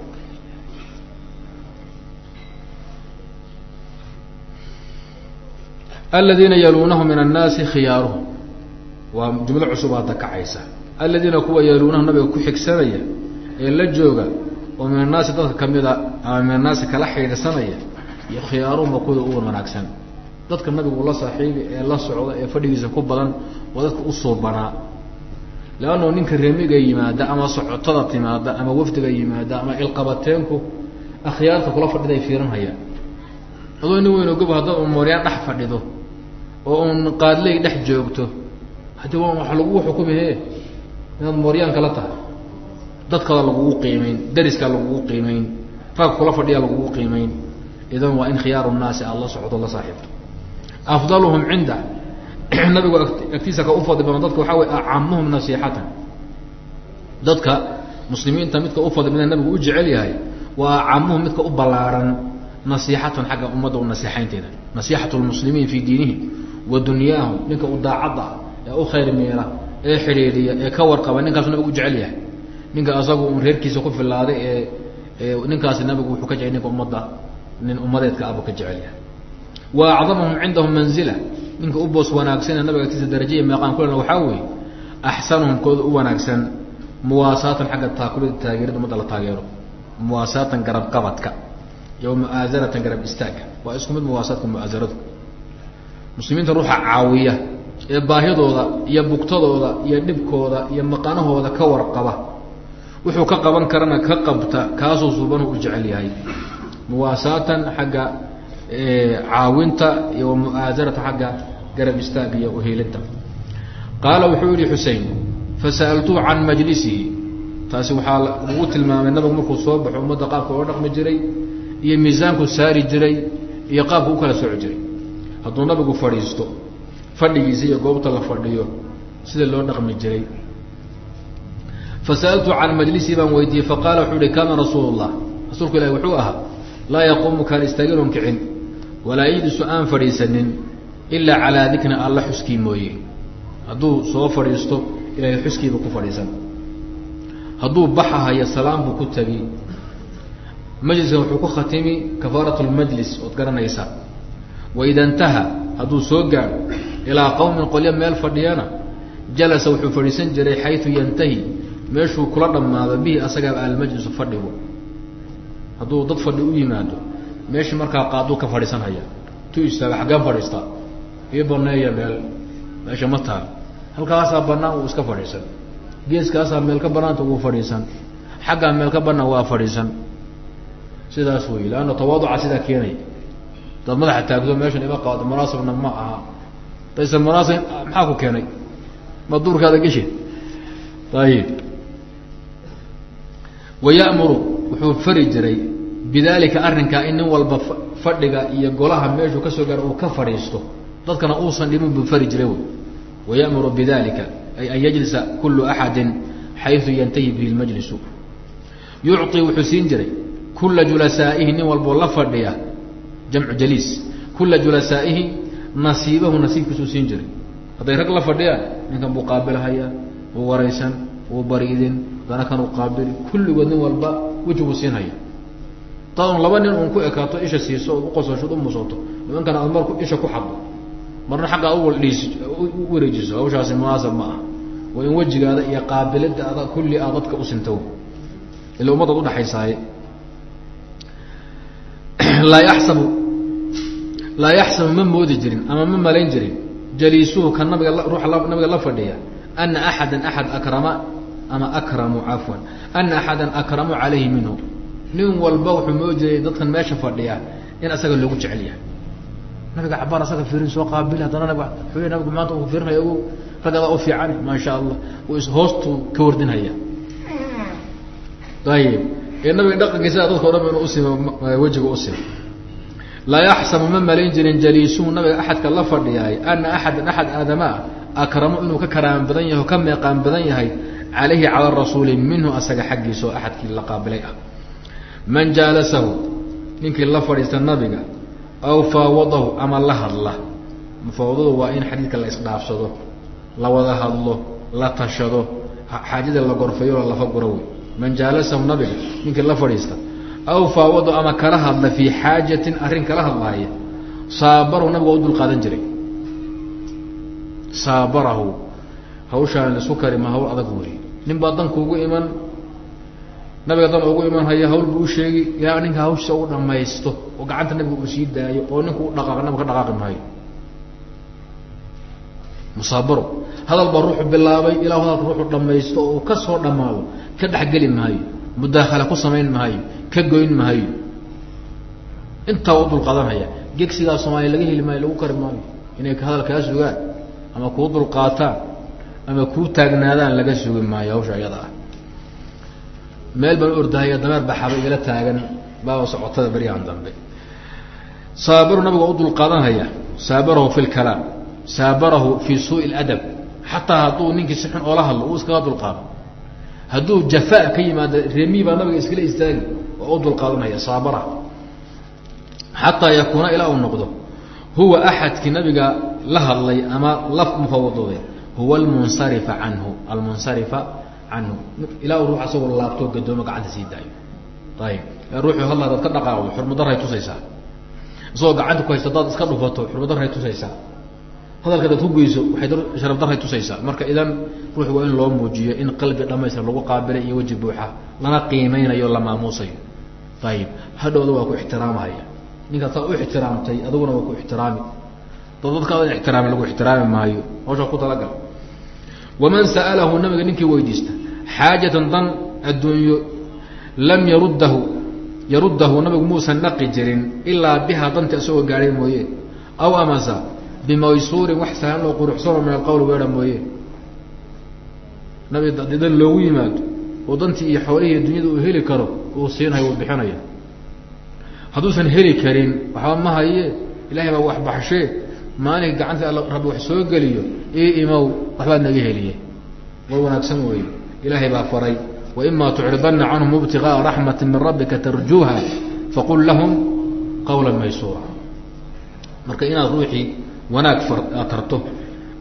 Aladiina yaluunahu min annaasi khiyaaruhum. Waa jumlo cusub hadda kacaysa aladiina kuwa yaluunahu nabiga ku xigsanaya ee la jooga oo min annaasi dadka kamida ama min kala xidhiidhsanaya iyo khiyaaruhum waa kuwada uwan wanaagsan. Dadka nabigu la saaxiibi ee la socda ee fadhigiisa ku badan waa dadka u suubanaa leanno ninka reemiga yimaada ama socotada timaada ama wafdiga yimaada ama ilqabateenku akhyaarta kula fadhiday fiirinhayaan adoo nin weyn ogoba haddaad un mooryaan dhex fadhido oo un qaadley dhex joogto haddii waa wax lagugu xukumi he inaad mooryaan kala tahay dadkada lagugu qiimeyn dariskaa lagugu qiimeyn rag kula fadhiyaa lagugu qiimeyn. Idan waa in khiyaaru nnaasi aada la socoto la saaxiibto afdaluhum cinda. Nabigu agtiisa ka u fadli badan dadka waxaa wey acamuhum nasiixatan dadka muslimiinta midka u fadli badan nabigu u jecel yahay waa acamuhum midka u ballaaran nasiixatan xagga ummadda u nasiixaynteeda. Nasiixatu lmuslimiin fii diinihim wa dunyaahum ninka u daacadda ee u khayr miira ee xidhiidhiya ee ka warqaba ninkaasu nabigu u jecel yahay ninka asagu un reerkiisa ku filaaday ee ninkaasi nabigu wuxuu ka jecel ninka ummadda nin ummadeedka abuu ka jecel yahay. Wa acdamahum cindahum manzila. Ninka u boos wanaagsan ee nabiga agtiisa darajaya meeqaan kulena waxaa weeye axsanuhum kooda u wanaagsan muwaasaatan xagga taakulida taageerada ummadda la taageero. Muwaasaatan garab qabadka iyo mu'aaaratan garab istaaga waa isku mid muwaasaadka mu'aasaradu muslimiinta ruuxa caawiya ee baahidooda iyo bugtadooda iyo dhibkooda iyo maqanahooda ka warqaba wuxuu ka qaban karana ka qabta kaasuu suubanuhu u jecel yahay. Muwaasaatan xagga caawinta iyo mu'aasarata xagga garab istaaga iyo uheelinta qaala wuxuu yihi xusein fasa'altuhu can majlisihi. Taasi waxaa lagu tilmaamay nabigu markuu soo baxo ummadda qaabka oo dhaqmi jiray iyo miisaanku saari jiray iyo qaabku u kala soci jiray. Hadduu nabigu fadhiisto fadhigiisa iyo goobta la fadhiyo sida loo dhaqmi jiray fasa'altu can majlisii baan weydiiyey faqaala wuxuu ihi kaana rasuulu llah rasuulku ilahi wuxuu ahaa laa yaquumu kaan istaaginon kicin walaa yijlisu aan fadhiisanin ilaa calaa dikrin alla xuskii mooye hadduu soo fadhiisto ilahay xuskiiba ku fadhiisan hadduu baxahayo salaam buu ku tegi majliskan wuxuu ku khatimi kafaarat lmajlis ood garanaysaa waida intaha hadduu soo gaadho ilaa qowmin qolyo meel fadhiyana jalasa wuxuu fadhiisan jiray xayu yantahi meeshuu kula dhammaado bihi asagaa almajlisu fadhigu. Hadduu dad fadhi u yimaado meeshii markaa qaaduu ka fadhiisanhaya tu istaaga xaggaan fadhiistaa ii baneeya meel meesha ma taal. Halkaasaa banaan uu iska fadhiisan. Geeskaasaa meel ka banaanta wuu fadhiisan. Xaggaa meel ka banaan waa fadhiisan. Sidaas wey leanna tawaaduca sidaa keenaya dad madaxa taagto meeshan ima qaado munaasibna ma aha. Dayse munaasib maxaa ku keenay? Ma duurkaada gesheed ayib waya'muru wuxuu fari jiray bidalika arrinkaa in nin walba fadhiga iyo golaha meeshuu ka soo gaaro uu ka fadhiisto dadkana uusan dhimin buu fari jiray waya'muru bidalika ay an yajlisa kulu axadin xayu yantahi bihi lmajlisu yucطi wuxuu siin jiray kula julasaa'ihi nin walboo la fadhiya jamcu jaliis kula julasaa'ihi nasiibahu nasiibkiisuu siin jiray hadday rag la fadhiyaan ninkan buu qaabilhayaa wuu waraysan wuu bariidin haddana kanuu qaabili kulligood nin walba weji buu siinhaya dad un laba nin uun ku ekaato isha siiso ood uqosashood u musoto nimankana aad mar isha ku xaddo. Marna xaggaa udhiis u wareejiso hawshaasi munaasab ma ah waa in wejigaada iyo qaabilada ada kulli aad dadka u sinto ila ummadaad udhaxaysaaye laa yaxsabu laa yaxsabu ma moodi jirin ama ma malayn jirin. Jaliisuhu ka nabiga ruuxa nabiga la fadhiya ana axada axad akrama ama akramu cafwan ana axada akramu calayhi minhu. Nin walba wuxuu jiray dadkan meesha fadhiya in asaga loogu jecel yahay nabiga cabaar asaga fiirin soo qaabil haddana nab wuxuu nabigu maanta uu fiirinaya ugu raggadaa u fiican maa allah uu is hoostuu ka wardinhaya ayib ee nabiga dhaqankiisa dadka o inuu usimo wejiga usimo laa yaxsabu ma malayn jirin jaliisuhu nabiga axadka la fadhiyaay ana axadan axad aadamaa akramu inuu ka karaama badan yahay o ka meeqaan badan yahay calayhi cala rasuuli minhu asaga xaggiisa oo axadkii la qaabilay ah man jaalasahu ninkii la fadhiista nabiga aw faawadahu ama la hadla mufawadadu waa in xadiidka la isdhaafsado la wada hadlo la tashado xaajada la gorfayo la lafa guro wey man jaalasahu nabiga ninkii la fadhiista aw faawado ama kala hadla fii xaajatin arrin kala hadlaaya saabarahu nabiga waa u dul qaadan jiray saabarahu hawshaan la isku kari ma hawl adag wey nin baa danka ugu iman nabiga dan ugu iman haya hawl buu u sheegi ilaa ninka hawshiisa ugu dhamaysto oo gacanta nabiga uu sii daayo oo ninku u dhaqaaq nabiga ka dhaqaaqi maayo. Musaabaro hadal baa ruuxu bilaabay ilaa hadalka ruuxu dhamaysto oo ka soo dhamaado ka dhexgeli maayo mudaakhala ku samayn maayo ka goyn maayo. Intaa u dulqaadanhaya gegsigaa soomaaliya laga heli maayo lagu kari maayo inay hadal kaa sugaan ama kuu dulqaataan ama kuu taagnaadaan laga sugi maayo hawsha iyada ah. Meel baan ordahaya dameer baxaba igala taagan baaba socotada beryahan dambe. Saabaru nabiga u dulqaadanhaya saabarahu fi lkalaam saabarahu fii suui ladab xataa hadduu ninkii si xun oola hadlo uu iskaga dulqaado. Hadduu jafaa ka yimaado remi baa nabiga iskala istaagi oo u dulqaadanaya saabara. Xataa yakuuna ilaa uu noqdo huwa axadkii nabiga la hadlay ama la mufawadooday huwa almunsarifa canhu almunsarifa canhu. Ilaa uu ruux asagoo laabtoo gadoomo gacanta sii daayo. Ayib ruuxuu hadla hadaad ka dhaqaaqdo xurmadarray tusaysaa. Isagoo gacanta ku haysta hadaad iska dhufato xurmadarray tusaysaa. Hadalka adaad ku geyso waxay sharaf darray tusaysaa. Marka idan ruux waa in loo muujiyo in qalbi dhamaystir lagu qaabilay iyo weji buuxa lana qiimeynayo la maamuusayo. Ayib hadhowda waa ku ixtiraamhaya ninkaad saa u ixtiraamtay adiguna waa ku ixtiraami. Dad dadkaadan ixtiraami lagu ixtiraami maayo. Hawshaa ku talagal waman sa'alahu nabiga ninkii weydiista xaajatan dan adduunyo lam yaruddahu yaruddahu nabigu muusan naqi jirin ilaa bihaa danta isagoo gaadhay mooye aw amasa bimaysuurin wax sahlan oo quruxsano min alqowl weedha mooye nabi haddii dan loogu yimaado oo dantii iyo xoolihii dunyada uu heli karo uu siinhayo uu bixinaya hadduusan heli karin waxba ma haye ilahay baa wax maalinka gacanta rabbi wax soo geliyo ii imow waxbaad naga heliye. War wanaagsan weeye. Ilaahay baa faray. Waima tucridana canhum ibtigaaa raxmati min rabbika tarjuuha faqul lahum qawla maysuura. Marka inaad ruuxii wanaag tarto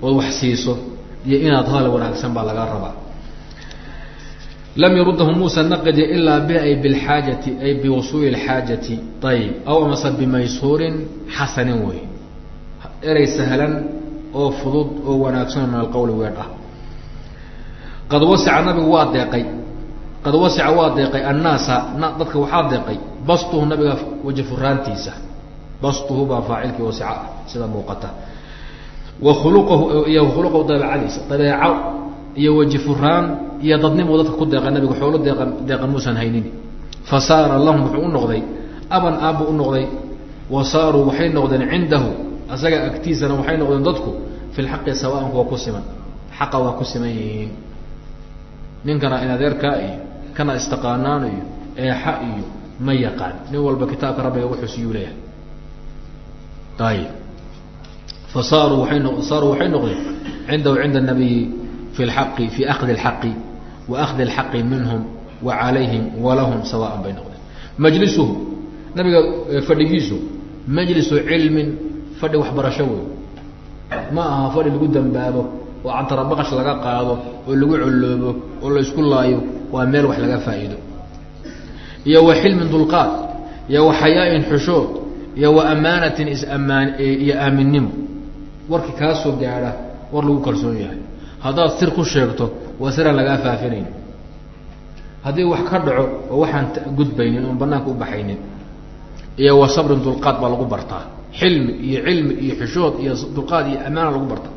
ood wax siiso iyo inaad hadal wanaagsan baa lagaa rabaa. Lam yaruddahu muusa naqidi ilaa bi ay ay biwusuuli اxaajati ayib aw amase bimaysuurin xasanin wey erey sahlan oo fudud oo wanaagsan min alqowli weedh ah. Qad wasica nabigu waa deeqay. Qad wasica waa deeqay annaasa dadka waxaa deeqay bastuhu nabiga waji furaantiisa bastuhu baa faacilkii wasica ah sida muuqata. Wa khuluqahu iyo khuluqahu dabeecadiisa dabeeco iyo weji furaan iyo dadnimu dadka ku deeqa nabigu xoolo deeqan deeqan muusan haynin. Fa saara lahum wuxuu u noqday aban aabbu u noqday wa saaruu waxay noqdeen cindahu asaga agtiisana waxay noqdeen dadku fi lxaqi sawaan kuwa ku siman. Xaqa waa ku siman yihiin. Ninkana in iyo kana istaqaanaan iyo eexa iyo ma yaqaan. Nin walba kitaabka rabbiga wuxuusiyuu leeyahay ayib fa saaruu no saaruu waxay noqdeen cindahu cinda nabiyi fi lxaqi fi akhdi اlxaqi wa akhdi اlxaqi minhum wa calayhim walahum sawaan bay noqdeen. Majlisuhu nabiga fadhigiisu majlisu cilmin fadhi waxbarasho wey ma aha fadhi lagu dambaabo oo cantarabaqash laga qaado oo lagu colloobo oo la isku laayo waa meel wax laga faa'iido. Iyo wa xilmin dulqaad iyo wa xayaa-in xushood iyo wa amaanatin is-amaan iyo aaminnimo. Warkii kaa soo gaadha war lagu kalsoon yahay. Haddaad sir ku sheegto waa siraan lagaa faafinayn. Haddii wax ka dhaco oo waxaan gudbaynin oon banaanka u baxaynin iyo wa sabrin dulqaad baa lagu bartaa xilmi iyo cilmi iyo xishood iyo dulqaad iyo amaana lagu bartaa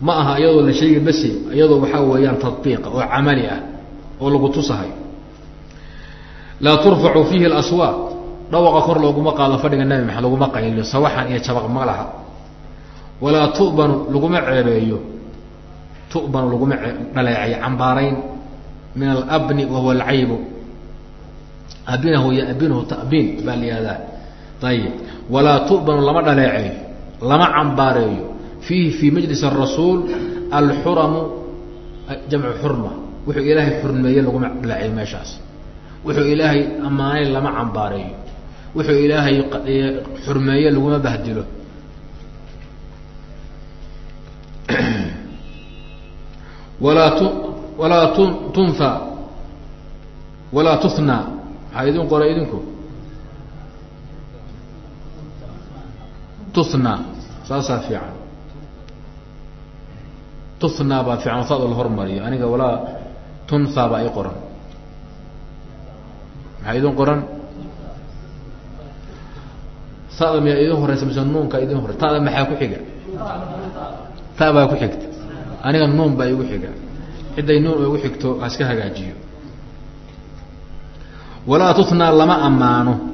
ma aha iyadoo la sheegi basi iyadoo waxaa weeyaan tadbiiqa oo camali ah oo lagu tusahay. Laa turfacu fiihi اlaswaaq dhawaqa kor looguma qaado fadhiga nebi maxamed laguma qayliyo sawaxan iyo jabaq ma laha. Walaa tu'banu laguma ceebeeyo. Tu'banu laguma dhaleeceeyo cambaarayn min alabni wahuwa alcaybu. Abinahu yabinhu ta'biin baa la ayib walaa tu'banu lama dhaleeceeyo lama cambaareeyo fiihi fii majlis الrasuul alxuramu jamcu xurma wuxuu ilaahay xurmeeye laguma dhaleeceeyo meeshaas wuxuu ilaahay ammaanay lama cambaareeyo wuxuu ilaahay xurmeeye laguma bahdilo walaa tu walaa tu tunha walaa tuhna maxaa idin qoray idinku tuhna saasaa fiican. Tuhna baa fiican saad la hormariyo. Aniga walaa tunha baa i qoran. Maxaa idin qoran? Sada miyaa idin horeysa mise nuunka idin horey tada maxaa ku xiga? Ta baa ku xigta. Aniga nuun baa igu xiga. Cidday nuun igu xigto ha iska hagaajiyo. Walaa tutnaa lama ammaano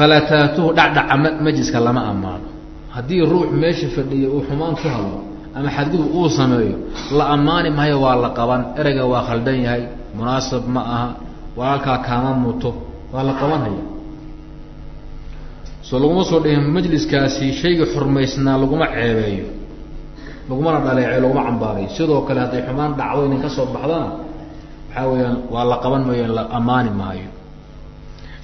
falataatuhu dhacdhaca majliska lama ammaano. Haddii ruux meesha fadhiya uu xumaan ku hadlo ama xadgudub uu sameeyo la ammaani maayo waa la qaban. Ereyga waa khaldan yahay munaasab ma aha walaalkaa kaama muto waa la qabanhaya soo laguma soo dhihin majliskaasi shaygii xurmaysnaa laguma ceebeeyo lagumana dhaleeceyo laguma cambaarayo sidoo kale hadday xumaan dhacdo inin ka soo baxdana waxaa weeyaan waa la qaban maayo la ammaani maayo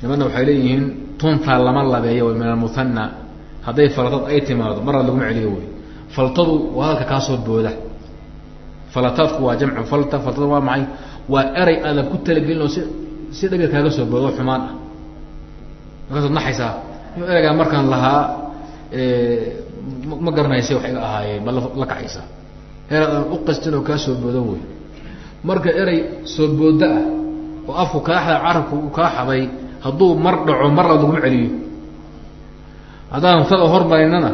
nimanna waxay leeyihiin tuntaa lama labeeyo min almuhana hadday faltad ay timaado marna laguma celiyo wey faltadu waa hadalka kaasoo booda. Falataadku waa jamcu falta faltada waa maxay? Waa erey aadan ku talagelin oo si si dhagar kaaga soo boodo xumaan ah. Markaasaad naxaysaa ereygaa markaan lahaa ma garanaysa wax iga ahaayeen ba la kacaysa erey aan u qastin oo kaa soo boodo wey marka erey soo boodo ah oo afku kaa xaday carabku u kaa xaday hadduu mar dhaco marna laguma celiyo. Haddaan tada hormarinana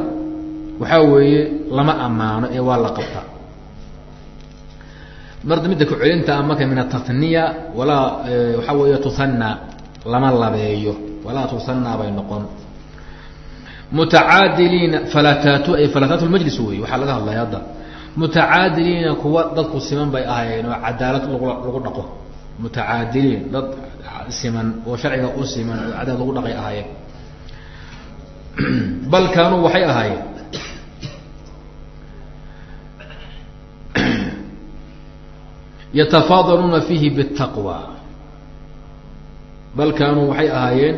waxaa weeye lama ammaano ee waa la qabtaa marda midda ku-celinta a marka min atatniya walaa waxaa weeye tuhana lama labeeyo. Walaa tuhana bay noqon. Mutacaadiliina falataatu ay falataatu lmajlis wey waxaa laga hadlaya hadda. Mutacaadiliina kuwa dadku siman bay ahaayeen oo cadaalad lag lagu dhaqo mutacaadiliin dad siman oo sharciga u siman oo cadaab lagu dhaqay ahaayeen. Bal kaanuu waxay ahaayeen. Yatafaadaluuna fiihi bitaqwa bal kaanuu waxay ahaayeen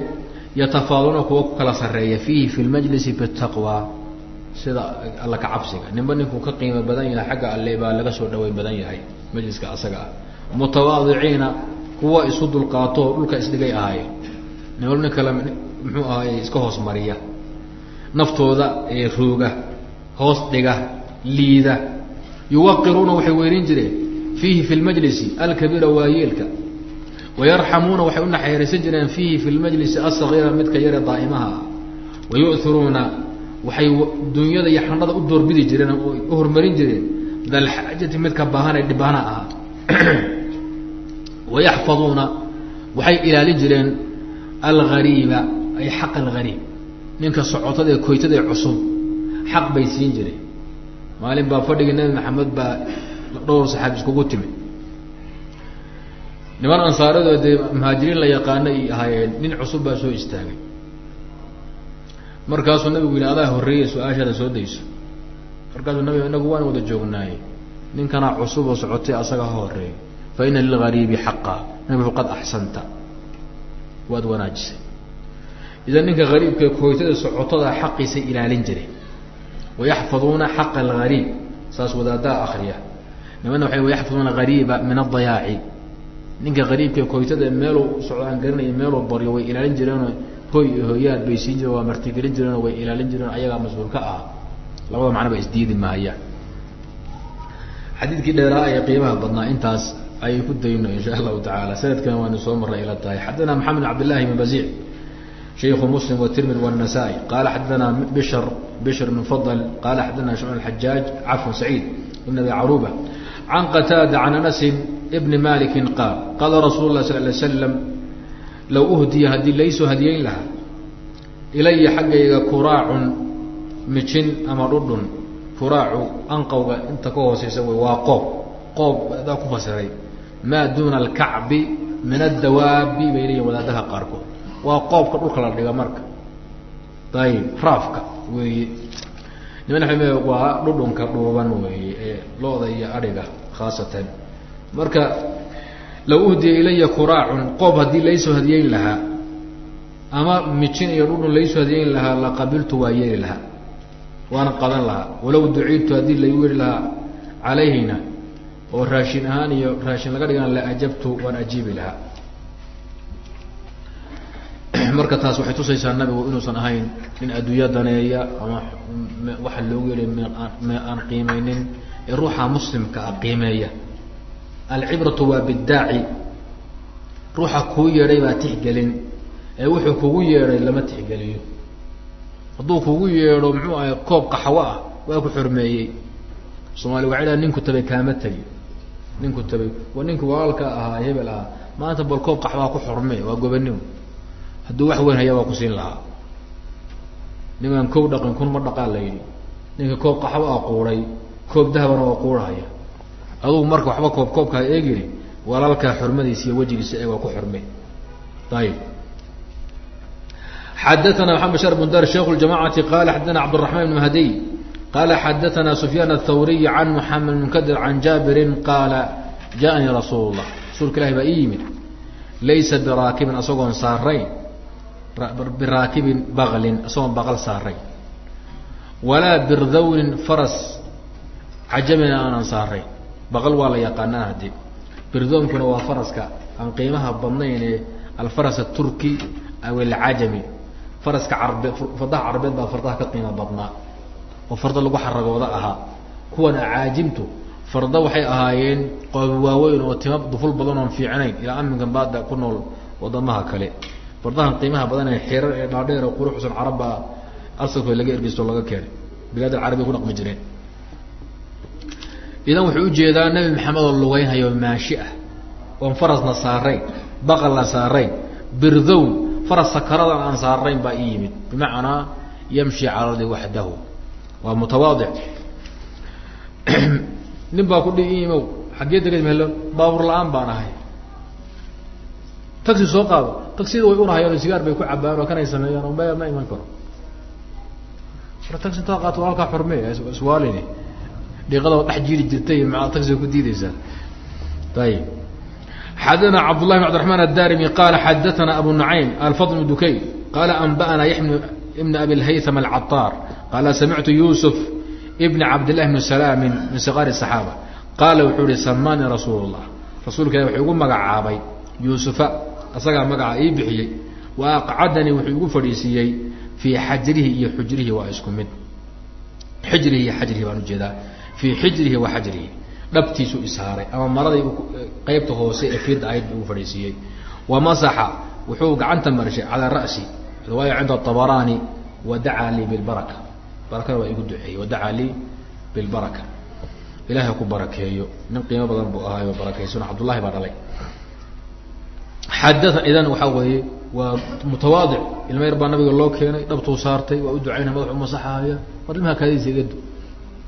yatafaadaluuna kuwa ku kala sarreeya fiihi fi lmajlisi bitaqwa sida alla kacabsiga ninba ninkuu ka qiimo badan yahay xagga alle baa laga soo dhaweyn badan yahay majliska asaga ah mutawaadiciina kuwa isu dulqaato dhulka isdhigay ahaayeen nimal nin kale muxuu ahaay iska hoos mariya. Naftooda rooga hoos dhiga liida. Yuwaqiruuna waxay weynin jireen fiihi fi lmajlisi alkabiira waayeelka. Wayarxamuuna waxay u naxariisan jireen fiihi fi lmajlisi asagiira midka yare daa'imaha. Ah wayu'hiruuna waxay dunyada iyo xandhada u doorbidi jireen u horumarin jireen. Dalxaajati midka baahan ee dhibana ahaa wayaxfaduuna waxay ilaalin jireen algariiba ay xaq algariib ninka socotada ee koytada cusub xaq bay siin jireen maalin baa fadhigii nebi maxamed baa dhowr saxaabi iskugu timi niman ansaaradoo dee muhaajiriin la yaqaano ay ahaayeen nin cusub baa soo istaagay markaasuu nabigu yidhi adaa horreeye su'aashaada soo dayso markaasuu nabigu inagu waan wada joognaaye ninkanaa cusub oo socotay asaga ha horeeyo fa ina lilgariibi xaqa nabigu qad axsanta waad wanaajisay idan ninka gariibka kooytada socotada xaqiisay ilaalin jireen wayaxfaduuna xaqa algariib saas wadaadaa akriya nimana waay yaxfaduuna gariiba min adayaaci ninka gariibka kooytada meeluu socdo aan garanaya meeluu baryo way ilaalin jireenoo hoy hoyaad bay siin jireen waa martigelin jireenoo way ilaalin jireen ayagaa mas'uul ka ah labada macno ba isdiidi maayaan xadiidkii dheeraa ee qiimaha badnaa intaas ayay ku dayno insha allahu tacaala sanadkana waanu soo marray ila tahay. Xadana maxamed bn cabdillahi bn bazic shaykhu muslim wtirmid wالnasa'i qala xadana bishr bishr bn fadl. Qala xadana shucn xajaaj cafwan saciid ibn abi caruba can qataada can anasin bni maliki qaal qaala rasuul lah sal lay slam low uhdiya haddii laysoo hadiyeyn lahaa ilaya xaggayga kuraacun mijin ama dhudhun kuraacu anqowga inta ka hooseysa wey waa qoob qoob daa ku fasiray maa duuna alkacbi min addawaabi bay leeyihiin wadaadaha qaarkood. Waa qoobka dhulka la dhiga marka. Ayib raafka weeye niman waa dhudhunka dhuuban weeye ee lo-da iyo adhiga khaasatan. Marka low uhdiya ilaya kuraacun qoob haddii laysoo hadiyeyn lahaa ama mijin iyo dhudhun laysoo hadiyeyn lahaa la qabiltu waa yeeli lahaa waana qadan lahaa. Walow duciitu haddii lagu yeri lahaa calayhina oo raashin ahaan iyo raashin laga dhigan la ajabtu waan ajiibi lahaa. Marka taas waxay tusaysaa nabigu inuusan ahayn nin adduunya daneeya ama waxa loogu yeehay m aan qiimeynin ee ruuxa muslimka ah qiimeeya. Alcibratu waa biddaaci. Ruuxa kuu yeedhay baa tixgelin ee wuxuu kugu yeedhay lama tixgeliyo. Hadduu kugu yeedho muxuu ahay koob qaxwo ah waa ku xormeeyey soomaliya waxay dhaha ninku tabay kaama tegi ninku tabay. Waa ninkii walaalka ahaa hebel ahaa. Maanta bal koob qaxbaa ku xurme waa gobanimo hadduu wax weyn haya waa kusiin lahaa. Ninkaan koob dhaqin kun ma dhaqaa la yidhi. Ninka koob qaxbo a quuray koob dahabana oo quurhaya adugu marka waxba koob koobkaa ha walaalkaa xurmadiisa iyo wejigiisa ee waa ku xurme ayib xadaana maxamed shar bundar sheikh ljamacati qala xadana cabdiraxman bn mahdiy qala xadaanaa sufyaan athawriy can muxamed munkadir can jaabirin qaala jaaanii rasuul اlah rasuulka ilahi baa ii yimid laysa biraakibin isagoon saarayn biraakibin baklin isagoon baqal saarayn walaa birdawnin faras cajamina aanan saarayn baqal waa la yaqaanaa haddii birdownkuna waa faraska aan qiimaha badnayn ee alfaras aturki aw alcajami faraska carbe fardaha carbeed baa fardaha ka qiimo badnaa oo farda lagu xaragooda ahaa. Kuwan acaajimtu farda waxay ahaayeen qoobi waaweyn oo tima duful badan oon fiicnayn ilaa aminkan baada ku nool wadamaha kale. Fardahan qiimaha badan ee xirar ee dhaadheer oo quruxsan carabbaa asalkooda laga ergeysto laga keenay. Bilaad alcarabiya ku dhaqmi jireen. Idan wuxuu u jeedaa nebi maxamed oo lugeynhayo maashi ah oon farasna saarayn baqalna saarayn birdown faras sakaradan aan saarayn baa ii yimid. Bimacnaa yamshi cala ardi waxdahu waa mutawaadic nin baa ku dhi imow xaggee degad mehelo baabuur la-aan baan ahay taxi soo qaado taxida way unahayaan sigaar bay ku cabaan oo kanay sameeyaan oo ma ma iman karo mar taxi intaa qaato halkaa xurme iswaalini dhiiqada dhex jiiri jirtay maa taxiga ku diideysaa ayib xadana cabdالlahi بn cbdiرaحman الdarimi qala xadaثna abu نaعaym alfضل بn dukay qala anba'na yaحm ibn abi اlhayثm الcaطاr qaala samictu yuusuf bna cabdillahi bni salaamin min sikaari saxaaba qaala wuxuu ihi samaanii rasuulullah rasuulka ilah wuxuu igu magacaabay yuusufa asagaa magaca ii bixiyey wa aqcadanii wuxuu igu fadhiisiiyey fii xajrihi iyo xujrihi waa isku mid xijrihi iyo xajrihi baan u jeedaa fii xijrihi wa xajrihi dhabtiisu ishaaray ama maradii qeybta hoose ee fida ayd bu ugu fadhiisiiyey wa masaxa wuxuu gacanta marshay calaa ra'si riwaaya cinda abaraani wa dacaa lii bilbaraka barkana waa igu duceeyey. Wadacaa lii bilbaraka. Ilahay ku barakeeyo. Nin qiimo badan buu ahaayo barakaysan cabdullahi baa dhalay. Xadaa idan waxaa weeye waa mutawaadic. Ilma yar baa nabiga loo keenay dhabtuu saartay waa u ducayna madax umasaxahaya war ilmaha kaadiisa iga du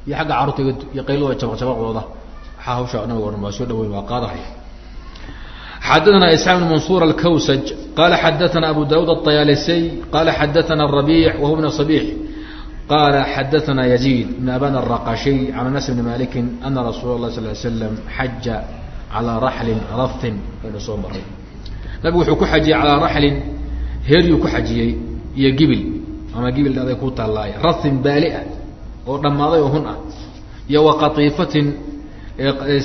iyo agga carurta iga du iyo qaylooda jabaqjabaqdooda waxaa hawshaa nabiga ohan soo dhaweyn waa qaadahaya qala xadaana yaziid bn aban araqashiy can anas bni maliki ana rasuula lah sal slam xaja calaa raxlin raftin baynu soo maray nabigu wuxuu ku xajiyey calaa raxlin heeryuu ku xajiyey iyo gibil ama gibil dhaday ku taallaaye raftin baali ah oo dhammaaday oo hun ah iyo wa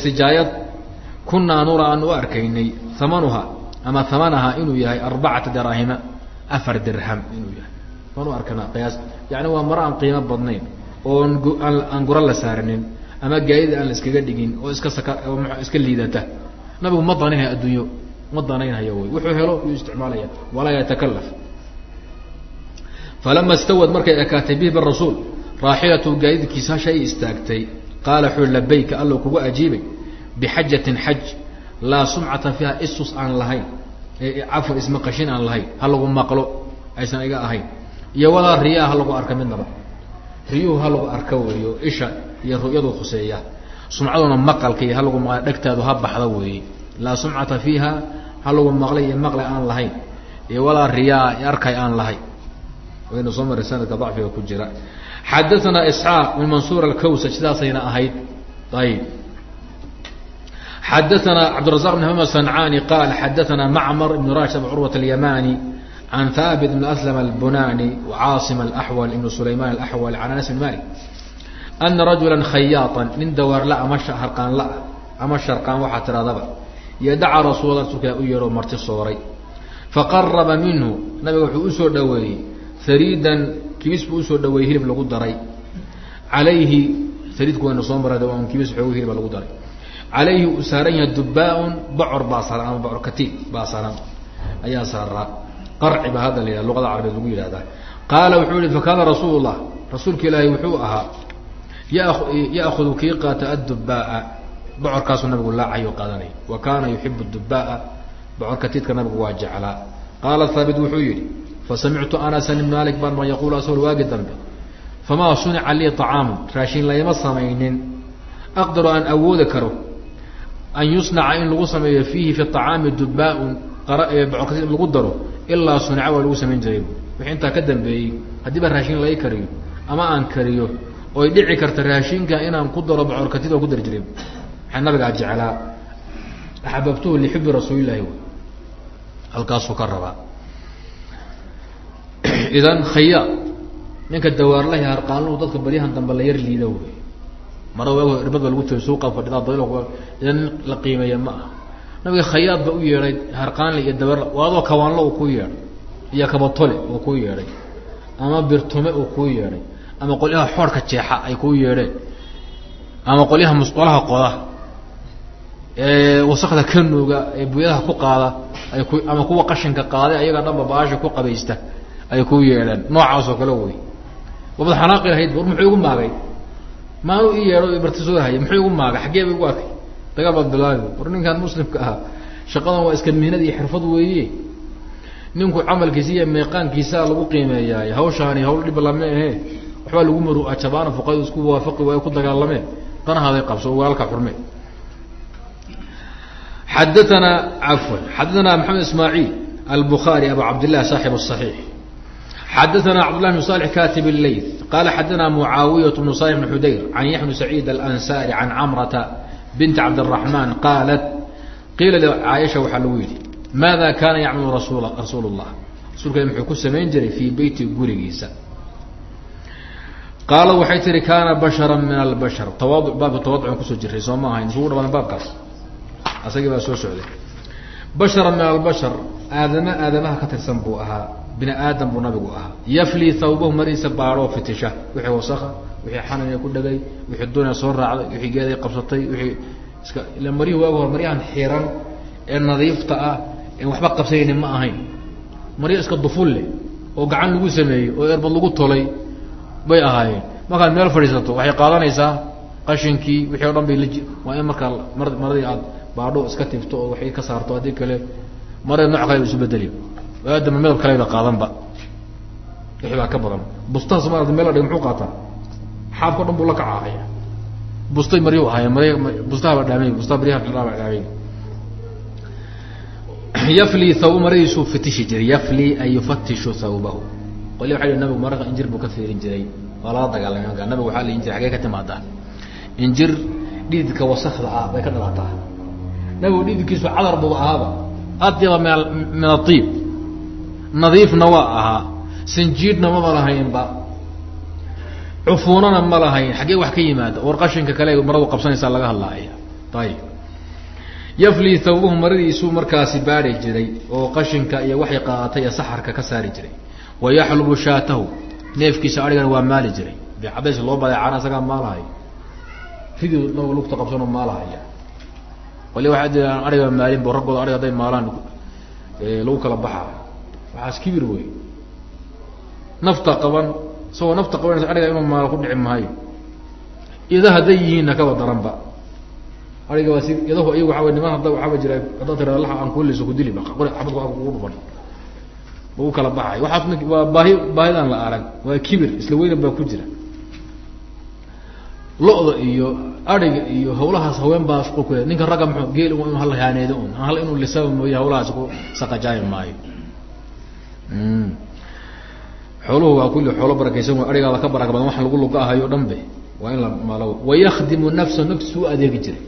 sijaayad kunaa nura aan u arkaynay amanuha ama amanaha inuu yahay arbacata daraahima afar dirham inuu yahay waan arkanaa qiyaas yani waa maro aan qiimo badnayn oon aan gura la saarinin ama gaadida aan la iskaga dhigin oo iska saka iska liidata. Nabigu ma danaynhayo adduunyo ma danaynhayo wy wuxuu helo yuu isticmaalaya. Walaa yatakalaf falama stawad markay ekaatay bihi birasuul raaxilatu gaadiidkiisa hasha ay istaagtay. Qaala wuxuu labayka allow kugu ajiibay bixajatin xaj laa sumcata fiiha isus aan lahayn cafwan ismaqashin aan lahayn ha lagu maqlo aysan iga ahayn iyo walaa riyaa ha lagu arka midnaba. Riyuhu ha lagu arka weeyo isha iyo ru'yadu khuseeya. Sumcaduna maqalka iyo ha lagu maqla dhegtaadu ha baxda weeye laa sumcata fiiha ha lagu maqlay iyo maqlay aan lahayn. Iyo walaa riyaa arkay aan lahayn waynu soo maray sanadka dacfiga ku jira. Xadaanaa isxaaq min mansuur alkawsaj sidaasayna ahayd. Ayib xadaanaa cabdirazaq bn hama sancaani qaal xadaanaa macmar ibn rashid abu curwat alyamani can haabit bn aslam albunani wacaasim alaxwal ibn sulayman alaxwal can anas bn malik ana rajula khayaaan nin dawaarla ama harqaan la ama sharqaan waxaa tiradaba yadaca rasuul rasuulka u yeedho marti sooray faqaraba minhu nabiga wuxuu u soo dhaweeyey hariidan kibis buu u soo dhaweeyey hilib lagu daray alayhi hariidku waynu soo mara waa kibis xoog hilib lagu daray calayhi uu saaran yahay dubaa-un bocor baa saaran ama bocor katiib baa saaran ayaa saaraa qarci baa hadda la yihah luqada carabeed lagu yihahdaa qaala wuxuu yihi fakaana rasuul llah rasuulka ilaahi wuxuu ahaa yaakudu kii qaata addubaa bocorkaasuu nabigu laacayo qaadanay. Wa kaana yuxibu dubaa bocor katiidka nabigu waa jeclaa. Qaala haabit wuxuu yihi fasamictu anasan ibn malik baan ma yaquulu asagoo waagi dambe. Famaa sunica lii طacaamu raashin layma samaynin. Aqdaru aan awoodi karo an yusnaca in lagu sameeyo fiihi fi طacaami dubaa-un bocorkatiid lagu daro ilaa sunica waa lagu samayn jiray. Wixii intaa ka dambeeyey haddii baa raashin lai kariyo ama aan kariyo oy dhici karta raashinka inaan ku daro bocorkatiid oo ku dari jiray maxaa nabigaa jeclaa. Axbabtuhu lixubi rasuulilahi halkaasuu ka rabaa. Idan khaya ninka dawaarlahi harqaanuhu dadka baryahan dambe la yar liida wey mara waag irbad ba lagu tooy suuqa fadhidaa dayl idan la qiimeeya ma aha nabiga khayaad ba u yeedhay harqaanle iyo dawaarla adoo kawaanlo uu kuu yeedhay iyo kabatole uu kuu yeedhay ama birtume uu kuu yeedhay ama qolyaha xoorhka jeexa ay kuu yeedheen ama qolyaha musqulaha qoda ee wasakda ka nuuga ee buyadaha ku qaada ay ku ama kuwa qashinka qaaday ayaga dhanba baasha ku qabaysta ay ku yeedheen noocaasoo kale wey. Wabad lahayd war muxuu igu maagay? Maanu i yeedho barti soo haya muxuu igu maagay xaggee ba igu arkay dagaal baad bilaabi war ninkan muslimka ahaa shaqadan waa iska mihnad iyo xirfad weeye ninku camalkiisa iyo meeqaankiisaa lagu qiimeeyaay hawshaani hawl dhib lame ahe waxbaa lagu maru jabaana fuqaydu isku waafaqi waay ku dagaalameen danahaday qabso oo walaalka xurme xadaanaa cafwan xadaanaa maxamed ismaaciil albukaari abu cabdilah saaxib الصaxiix xadaanaa cabdullah bn salix katib اleyth qala xadaanaa mucaawiyaة bnu salix bn xudayr can yaxya bn saciid alansari can camrata bint cabdالraحman qaalat qiila caaisha waxaa lagu yidhi maada kaana yacmalu rasul rasuul الlah rasulka muxuu ku samayn jiray fii beyti gurigiisa qaala waxay tihi kaana bashara min albashar tawaadu baabka tawaducan kusoo jiray soo ma ahayn isugu dhamaan baabkaas asagii baa soo socday bashara min albashar aadama aadamaha ka tirsan buu ahaa bini aadam buu nabigu ahaa yaflii thawbahu mariisa baadhoo fitisha wixii wasaka wixii xananiya ku dhegay wixii dunya soo raacday wixii geeday qabsatay wixii iska ila maryihi waaga hor maryahan xiran ee nadiifta ah en waxba qabsanayni ma ahayn. Marya iska duful leh oo gacan lagu sameeyey oo erbad lagu tolay bay ahaayeen. Markaad meel fadhiisato waxay qaadanaysaa qashinkii wixii o dhan bay lji waa in markaa mar maradii aad baadho iska tifto oo waxay ka saarto haddii kale marada nooc kale isu bedeli. Aadama midab kaleba qaadanba. Wixii baa ka badan. Bustahaas ma meel la dhig muxuu qaataa xaabka o dhan buu la kacaahaya bustay maryu ahaaya marya bustaha baa dhaamay bustaha maryaha baa dhaamay yafli thawb maradiisuu fitishi jiray yafli ay yufatishu thawbahu. Qolya waa nabigu mararka injir buu ka fiirin jiray. Waa lala dagaalamay marka nabigu waxaa la injir xagee ka timaadaa injir dhididka wasakda ah bay ka dhalataa. Nabigu dhididkiisu cadar buu ahaaba. Adyaba min min nadiifna waa ahaa sanjiidhna mama lahaynba cufuunana ma lahayn xaggee wax ka yimaada war qashinka kale maradu qabsanaysaa laga hadlaaya. Ayib yaflii thawbuhu maradiisuu markaasi baari jiray oo qashinka iyo waxay qaaatay ee saxarka ka saari jiray. Wayaxlubu shaatahu neefkiisa arigana waa maali jiray. De cadays loo badeecana isagaa maalahay ridii lugta qabsanoo maalahaya wali waxaa jiraan ariga maalin bo raggooda arig hadday maalaan lagu kala baxa waxaas kibir wey nafta qaban isagoo nafta qabanaysa ariga inuu maalo ku dhici maayo. Ida hadday yihiinna kaba daranba. Ariga waa si idahu iyagu wey niman hadda waxaaba jira haddaad tira laha aan kuliso ku dili xabadku a kugu dhufan. Lagu kala baxay. Waxaas waa baahi baahidaan la arag. Waa kibir isla weynan baa ku jira. Lo-da iyo ariga iyo hawlahaas haween baa shaqo ku ninka ragga mxuu geel inu hala haaneedo un hal inuu lisaba mooye hawlahaas ku saqajaayi maayo xooluhu waa kulli xoolo barakaysan w arigaada ka baraka badan wax lagu luga ahayo dhan be waa in la maalo. Wayakdimu nafsa naftisu u adeegi jiray.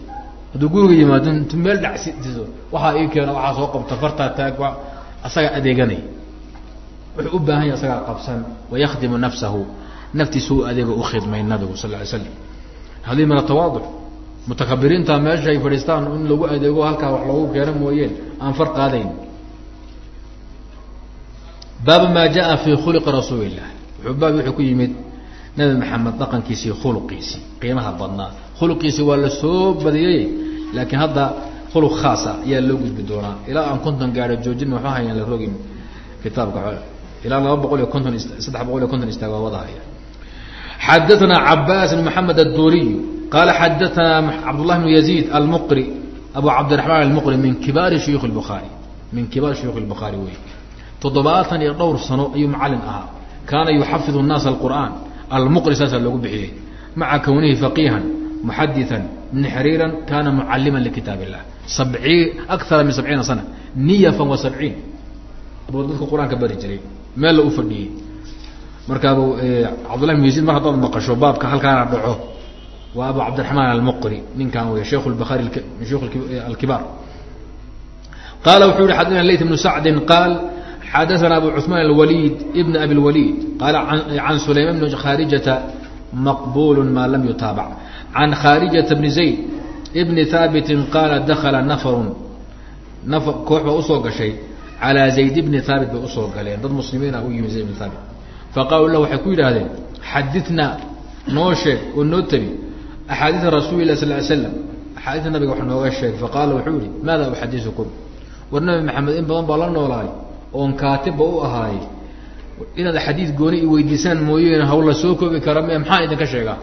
Hadduu guriga yimaado intu meel dhacsiso waxaa ii keena waxaa soo qabta fartaa taag asagaa adeeganay. Wuxuu u baahan yahay asagaa qabsan. Wayakdimu nafsahu. Naftiisa u adeego u khidmay nabigu sal ly slam haddii min atawaaduc mutakabiriinta meesha ay fadhiistaan in lagu adeego halkaa wax loogu keeno mooyeen aan far qaadayn baab ma jaa fi khuliqi rasuuli illah wuxuu baab wuxuu ku yimid nabi maxamed dhaqankiisii khuluqiisii qiimaha badnaa khuluqiisii waa la soo badiyey laakiin hadda khuluq khaasa ayaa loo gudbi doonaa ilaa aan konton gaaro joojin waxba hayaan la rogin kitaabka ilaa laba boqol iyo konton saddex boqol iyo konton istaag waa wadahaya xadaثna cabaas بn mحamed الduriy qala xadaثna cabdالlah بn يزيد almqri abu cabdiرaحman almqri min kibaari shuyuخ الbخaarي min kibaari shuyuخ الbخaarي wey toddobaatan iyo dhowr sano ayuu macalin ahaa kaana yuxafid الnaas الqur'an almqri saasaa loogu bixiyey maca kwnihi faqihan muxadiثa mnxariira kana mucalima lkitaab الlah sabcii akara min sabciina sana niyafan wa sabciin buu dadka qur-aanka bari jiray meel la u fadhiyey markaabu cabdullah bn yaziid mar haddaad maqasho baabka halkaana dhaco waa abu cabdiraxmaan almuqri ninkan wey sheikh lbakhaari min shuyukh alkibaar qaala wuxuu yihi xadana layt bnu sacdin qaal xadaana abu cuثmaan alwaliid ibn abi lwaliid qaala can sulayman bn khaarijata maqbul ma lam yutaabac can khaarijata bni zayd bni haabitin qaala dakala nafarun nafar koox baa u soo gashay calaa zayd bni haabit bay u soo galeen dad muslimiina u yimid zayd bn haabit faqaaluu lah waxay ku yidhaahdeen xadinaa noo sheeg oo noo tabi axaadiia rasuuli lah sal l slam axaadiista nabiga wax nooga sheeg faqaala wuxuu yihi maada uxadiukum war nabi maxamed in badan baa la noolaay oon kaatibba u ahaay inaad xadiid gooni i weydiisaan mooyeen hawla soo koobi kara me maxaan idinka sheegaa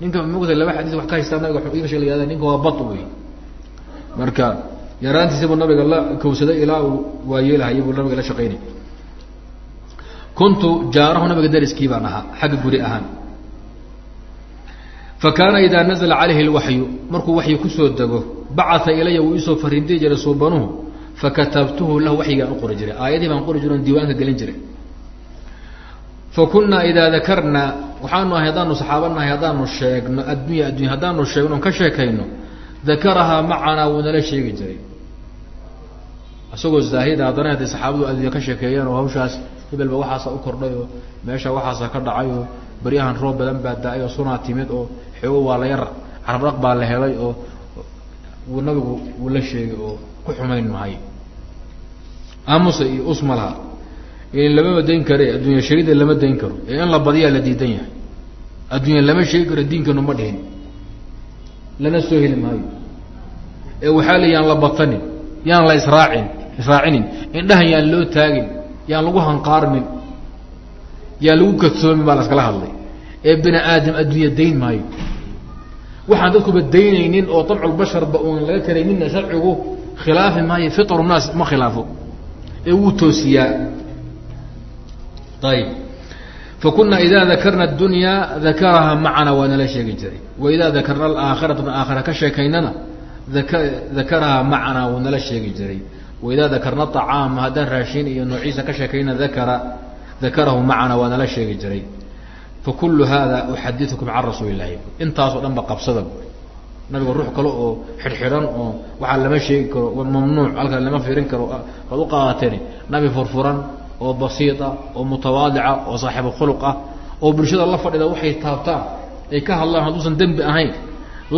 ninka mugta laba xadiis wax ka haystaa nabiga iga sheeg la ninka waa bad wey marka yaraantiisabuu nabiga la kawsaday ilaa uu waayeelahayay buu nabiga la shaqaynay kuntu jaarahu nabiga dariskii baan ahaa xagga guri ahaan. Fa kaana idaa nazla calayhi lwaxyu markuu waxyi ku soo dego bacaa ilaya wuu isoo fariintay jiray suubanuhu fakatabtuhu lahu waxyigaan u qori jiray aayadii baan qori jiro on diiwaanka gelin jiray fa idaa dakarnaa waxaanu ahay haddaanu saxaaba nahay haddaanu sheegno addunya addunya haddaanu sheegno on ka sheekayno dakarahaa macanaa wuu nala sheegi jiray isagoo zaahida haddana haday saxaabadu addunya ka sheekeeyeen oo hawshaas hebelba waxaasa u kordhay oo meesha waxaasa ka dhacay oo baryahan roob badan baa da'ay oo sunaa timid oo xoogo waa la yar carabdhaq baa la helay oo nabigu wuu la sheegay oo ku xumayn mahay aamusa iyo usma laha. In lamama dayn kare addunya sheegida lama dayn karo. Ee in la badiyaa la diidan yahay. Addunya lama sheegi karo diinkanu ma dhihin. Lana soo heli maayo. Ee waxaa la yaan la batanin yaan la israacin israacinin. Indhahan yaan loo taagin yaan lagu hanqaarmin yaan lagu kadsoomin baa la hadlay. Ee bini aadam addunya dayn maayo. Waxaan dadkuba daynaynin oo dabculbasharba uun laga karayninna sharcigu khilaafi maayo fitru naas ma khilaafo ee wuu toosiyaa. Ayib fakunaa idaa dakarna adunyaa dakaraha macana waa nala sheegi jiray. Waidaa dakarna alaakhirata aakhira ka sheekaynana aka dakaraha macana wuu nala sheegi jiray. Waidaa dakarna acaama haddaan raashin iyo noociisa ka sheekayna dakara dakarahu macana waa nala sheegi jiray. Fakulu hada uxadiukum can rasuuli illahi intaasoo dhan ba qabsada nabiga ruux kale oo xidhxidhan oo waxaa lama sheegi karo mamnuuc halkaa lama firin karo waad u qaadateen nabi furfuran oo basiita oo mutawaadica oo saaxiibu khuluq ah oo bulshada la fadhida waxay taabtaan ay ka hadlaan hadduusan dembi ahayn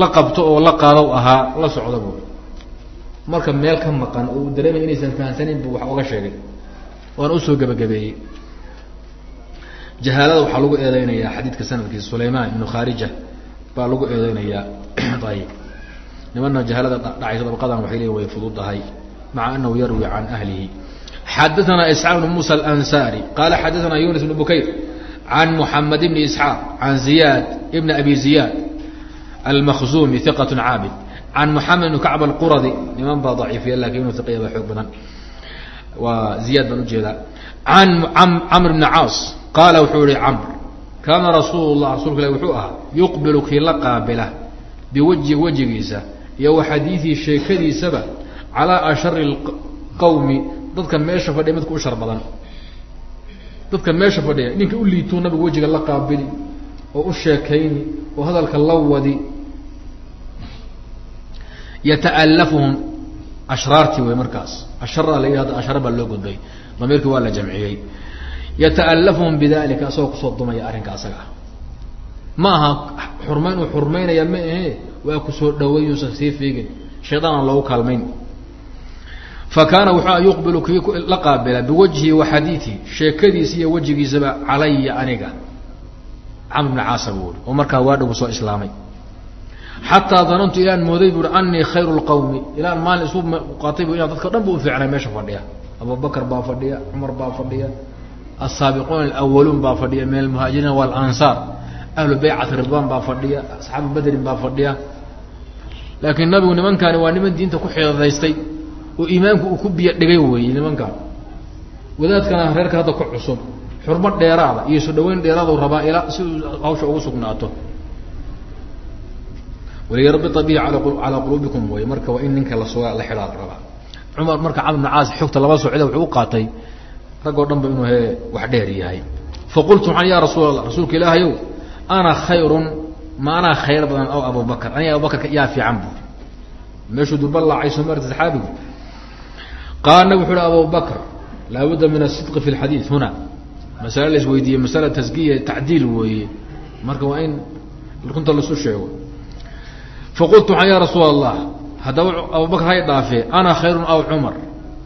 la qabto oo la qaado ahaa la socda bu marka meel ka maqan oo uu dareemay inaysan fahamsanayn buu wax oga sheegay. Waana u soo gebagabeeyey. Jahaalada waxaa lagu eedeynayaa xadiidka sanadkiisa sulaymaan ibnu khaarija baa lagu eedeynayaa ayib. Nimana jahalada dhacaysa dabaqadan waxay leeyiin way fududahay maca anahu yarwi can ahlihi. Xadaثna isxaaq bn musa alansari qala xadaثna yunis bn bukayr can muxamed bni isxaaq can ziyaad ibn abi ziyaad almakhzumi iqat caabid. Can muxamed bn kacb alquradi niman baa daciifiya laakiin inu iqiya baa xoog badan. Waa ziyaad baan u jeedaa can camr bni caas qaala wuxuu ihi camr kaana rasuul lah rasulka ilah wuxuu ahaa yuqbilu kii la qaabila biwajhi wejigiisa iyo wa sheekadiisaba calaa ashari qawmi dadka meesha fadhiya midka u shar badan. Dadka meesha fadhiya ninka u liituu nabigu wejiga la qaabili oo u sheekayni oo hadalka la wadi yata'alafuhum ashraartii wey markaas. Ashara la yihahdo ashara baa loo gudbay damiirkii waa la jamciyey yata'alafuhum bidalika asagoo ku soo dumaya arrinka asaga ah. Ma aha xurmayn uu xurmaynaya ma ahe waa ku soo dhaweeyuusan sii fiigin. Shaydaan aan loogu kaalmayn. Fa kaana wuxua yuqbilu kii la qaabila biwajhi wa xadiiثi sheekadiisa iyo wejigiisaba calaya aniga. Camr bni caasa buui oo markaa waadhagu soo islaamay. Xataa danantu ilaan mooday buui anii khayru lqawmi ilaan maalin isu qaatay bu inaan dadka dhan ba u fiicnay meesha fadhiya. Abubakr baa fadhiya cumar baa fadhiya asaabiquuna alawaluun baa fadhiya min almuhaajiriina walansaar ahlu baycati ridwan baa fadhiya asxaabu badrin baa fadhiya laakiin nabigu nimankaani waa niman diinta ku xidadaystay oo iimaanku uu ku biyo dhigay weeye nimankaan wadaadkana reerka hadda ku cusub xurmo dheeraada iyo soo dhaweyn dheeraadu rabaa ilaa si uu hawsha ugu sugnaato waliyarbita bihi calaa quluubikum wey marka waa in ninka la suga la rabaa cumar marka camr bn caas xogta laba socda wuxuu u qaatay raggoo dhan ba inuu he wax dheer yahay. Faqultu waxaan ya rasuul allah rasuulka ilaahayow ana khayrun ma anaa khayr badan aw abubakr aniga abubakar yaa fiican bu meeshuu durba laacay soo saxaabigu qaala nabig wuxu uhi abubakr laabudda min asidqi fi lxadiid huna. Masale la isweydiiyey masala taskiya tacdiil weeye. Marka waa in runta laisu sheego. Faqultu waxaan ya rasuul allah haddaba abubakr hay dhaafe ana khayrun aw cumar?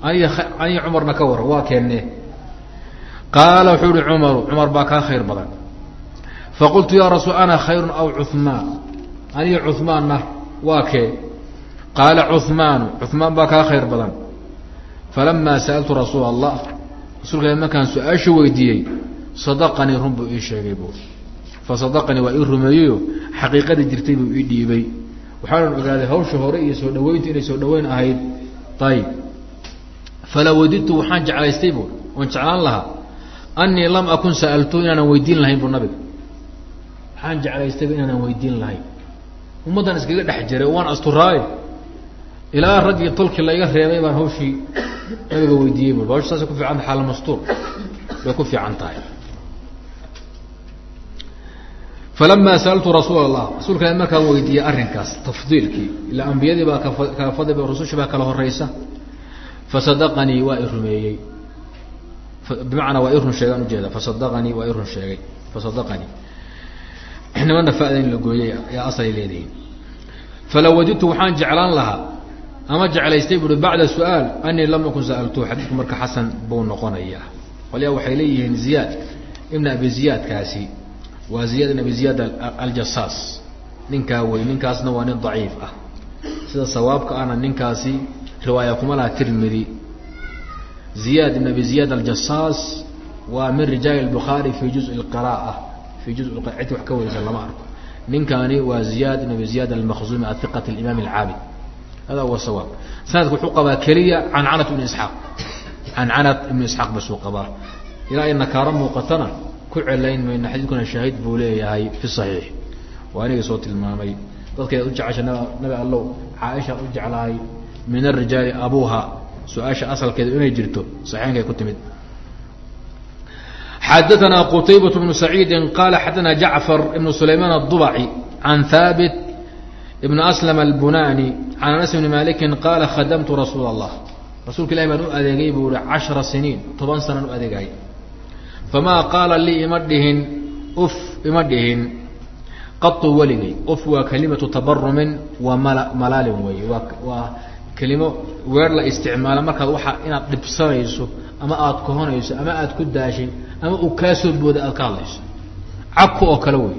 Aniga aniga cumarna ka waran waa keenne qaala wuxuu ihi cumaru cumar baa kaa khayr badan. Faqultu yaa rasuul ana khayru aw cumaan aniga cumaanna waa kee? Qaala cumaanu cumaan baa kaa khayr badan. Falamaa sa'altu rasuula allah rasuulka ilah markaan su'aasha weydiiyey sadaqanii run buu ii sheegay bu fasadaqanii waa ii rumeeyeyo xaqiiqadii jirtay buu ii dhiibay. Waxaanan ogaaday hawsha hore iyo soo dhaweynta inay soo dhaweyn ahayd. Ayib falaa wadidtu waxaan jeclaystay bu oon jeclaan lahaa anii lam akun sa'altu inaanan weydiin lahayn bu nabiga waxaan jeclaystayba inaanan weydiin lahayn. Ummaddan iskaga dhex jiray waan asturaaye. Ilaa raggii tolkii laiga reebay baan hawshii nabiga weydiiyey bu hawsha saasay ku fiican tahay xaalamastuur bay ku fiican tahay. Falamaa sa'altu rasuul allah rasuulka ilahi markaan weydiiyey arrinkaas tafdiilkii ilaa ambiyadii baa kafa kala fadli rusushii baa kala horeysa fasadaqanii waa i rumeeyey bimacnaa waa i sheegaan ujeeda fasadaqanii waa i sheegay fasadaqanii nimana fada in la gooyay yaa asalay leedihiin fala wadidtu waxaan jeclaan lahaa ama jeclaystay buui bacda su'aal anii lam akun sa'altu xadiidku marka xasan buu noqonayaa qolyaa waxay leeyihiin ziyaad ibna abi ziyaadkaasi waa ziyaad ibn abi ziyaad aljasaas ninkaa wey ninkaasna waa nin daciif ah sida sawaabka ahna ninkaasi riwaaya kuma tirmidi ziyaad ibn abi ziyaad aljasaas waa min rijaali الbukhaari fi juزء اqراءة fi ju cid wax ka wareysan lama arko ninkani waa ziyaad ibn abi ziyaad almakhzumi ahiqat اimaam اlcaabid hada huwa sawaab sanadku wuxuu qabaa keliya cancanat ibn isxaaq cancanat ibn isxaaq basuu qabaa ilaa ay nakaaro muuqatana ku celayn mayno xadiidkuna shahiid buu leeyahay fi صaxiix waa anigii soo tilmaamay dadkeed u jecesha nabi allow caaisha u jeclahay min arijaali abuha su-aasha asalkeeda inay jirto saxiinkay ku timid xadaثna qtaybaة بن سacيidi qala xadaثna jaعفر بن سulayman الضبعي عan haaبت بن أسلم الbunani عan أنس بن maliki qala khadمtu rasuul الlah rasuulka ilahi baan u adeegay buu i caشhara siniin toban sanan u adeegay famaa qaala lii ima dhihin uf ima dhihin qau weligay uf waa kalimatu tabarumin waa mal malaalin wey waa waa kelimo weer la isticmaala markaad waxa inaad dhibsanayso ama aada kohonayso ama aada ku daashay ama uu kaa soo booda aad ka hadlayso. Caku oo kale wey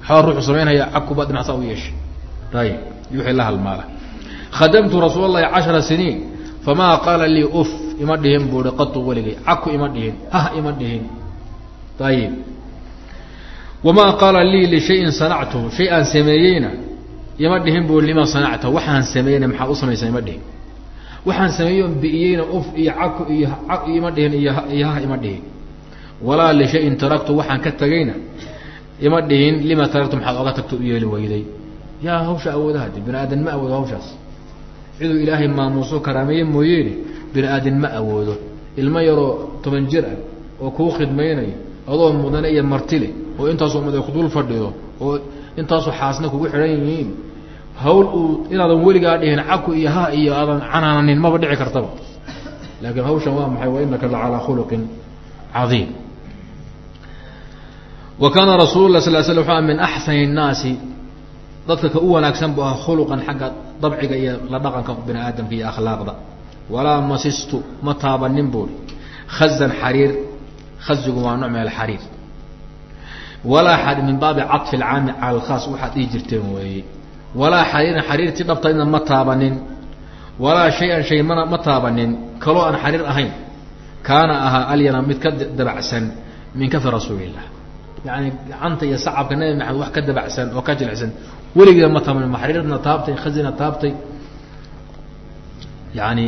waxbaa ruuxu samaynaya caku baad dhinacsaa u yeeshay. Ayib wixii la halmaala. Khadamtu rasuul اllahi cashara siniin. Famaa qaala lii uf ima dhihin buui qatu weligay. Caku ima dhihin. Hah ima dhihin. Ayib wamaa qaala lii lishayin sanactuhu. Shay aan sameeyeyna ima dhihin bui lima sanacta. Waxaan sameeyeyna maxaad u samaysaa ima dhihin? Waxaan sameeyo bi'iyeyna uf iyo caku iyo ima dhihin iyo hah ima dhihin. Walaa lishayin taraktu waxaan ka tegayna ima dhihin lima taraktu maxaad oga tagto u yeeli weyday yaa hawsha awoodaha de bini aadan ma awoodo hawshaas. Ciduu ilaahay maamuuso karaameeye mooyeene bini aadan ma awoodo. Ilmo yaroo toban jir ah oo kuu khidmaynayo adoo mudane iyo martile oo intaasoo mada kudul fadhido oo intaasoo xaasna kugu xidhan yihiin. Hawl uu inaadan weligaa dhihin caku iyo ha iyo aadan canaananin maba dhici kartaba. Laakiin hawshan waa maxay? Wa inaka khuluqin cadiim. Wa kaana rasuul lah sal sl a min axsani الnaasi dadka ka u wanaagsan bu ahaa khuluqan xagga dabciga iyo la dhaqanka bini aadamka iyo akhlaaqda. Walaa masistu ma taabanin buuri khazan xariir khazigu waa nooc min alxariir walaa min baabi caطfi اlcaami cala alkhaas waxaad dhihi jirteen weeye walaa xariiran xariirtii dhabtaydna ma taabanin. Walaa shay-an shay ma taabanin. Kaloo aan xariir ahayn kaana ahaa alyana mid ka dabacsan min kafi rasuuli illah yani gacanta iyo sacabka nabi maxamed wax ka dabacsan oo ka jilicsan weligeeda ma taabanin maxariirna taabtay khazina taabtay. Yani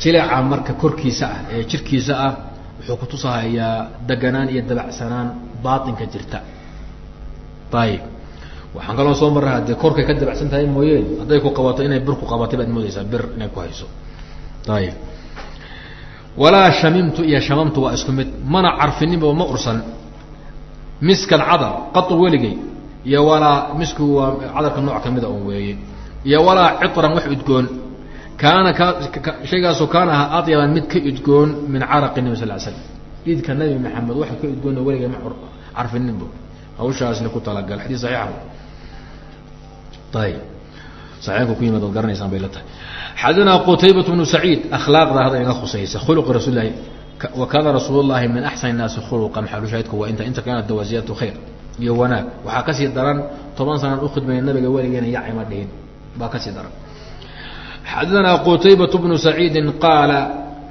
jileeca marka korkiisa ah ee jirkiisa ah wuxuu kutusahayaa deganaan iyo dabacsanaan baatinka jirta. Ayib waxaan kaloo soo marra dee korkay ka dabacsan tahay mooyeen hadday ku qabato inay bir ku qabatay baad moodeysaa bir inay ku hayso. Ayib walaa shamimtu iyo shamamtu waa isku mid. Mana carfininba ma ursan. Miskan cadar qatu weligay. Iyo walaa misku waa cadarka nooc kamida un weeye. Iyo walaa ciطran wax udgoon kaana ka shaygaasoo kaana ahaa adyaban mid ka udgoon min caraqi nabi sal slam idka nabi maxamed waxa ka udgoona weligay ma carfininba hawshaasna ku talagal. Xadii saxiixa ayib saxiixku ku yimid waad garanaysaan bay la tahay. Xadana qutaybat bnu saciid akhlaaqda hadda inaga khusaysa. Khuluqi rasuul lahi wa kaana rasuul llahi min axsan الnaasi khuluqa maxalushaahidku waa inta inta kaanat dawaasiyatu khayr iyo wanaag. Waxaa ka sii daran toban sanaan ukhidmaya nabiga weligeena yacima dhihin. Baa ka sii daran xadana qutaybaة bnu saciidi qaala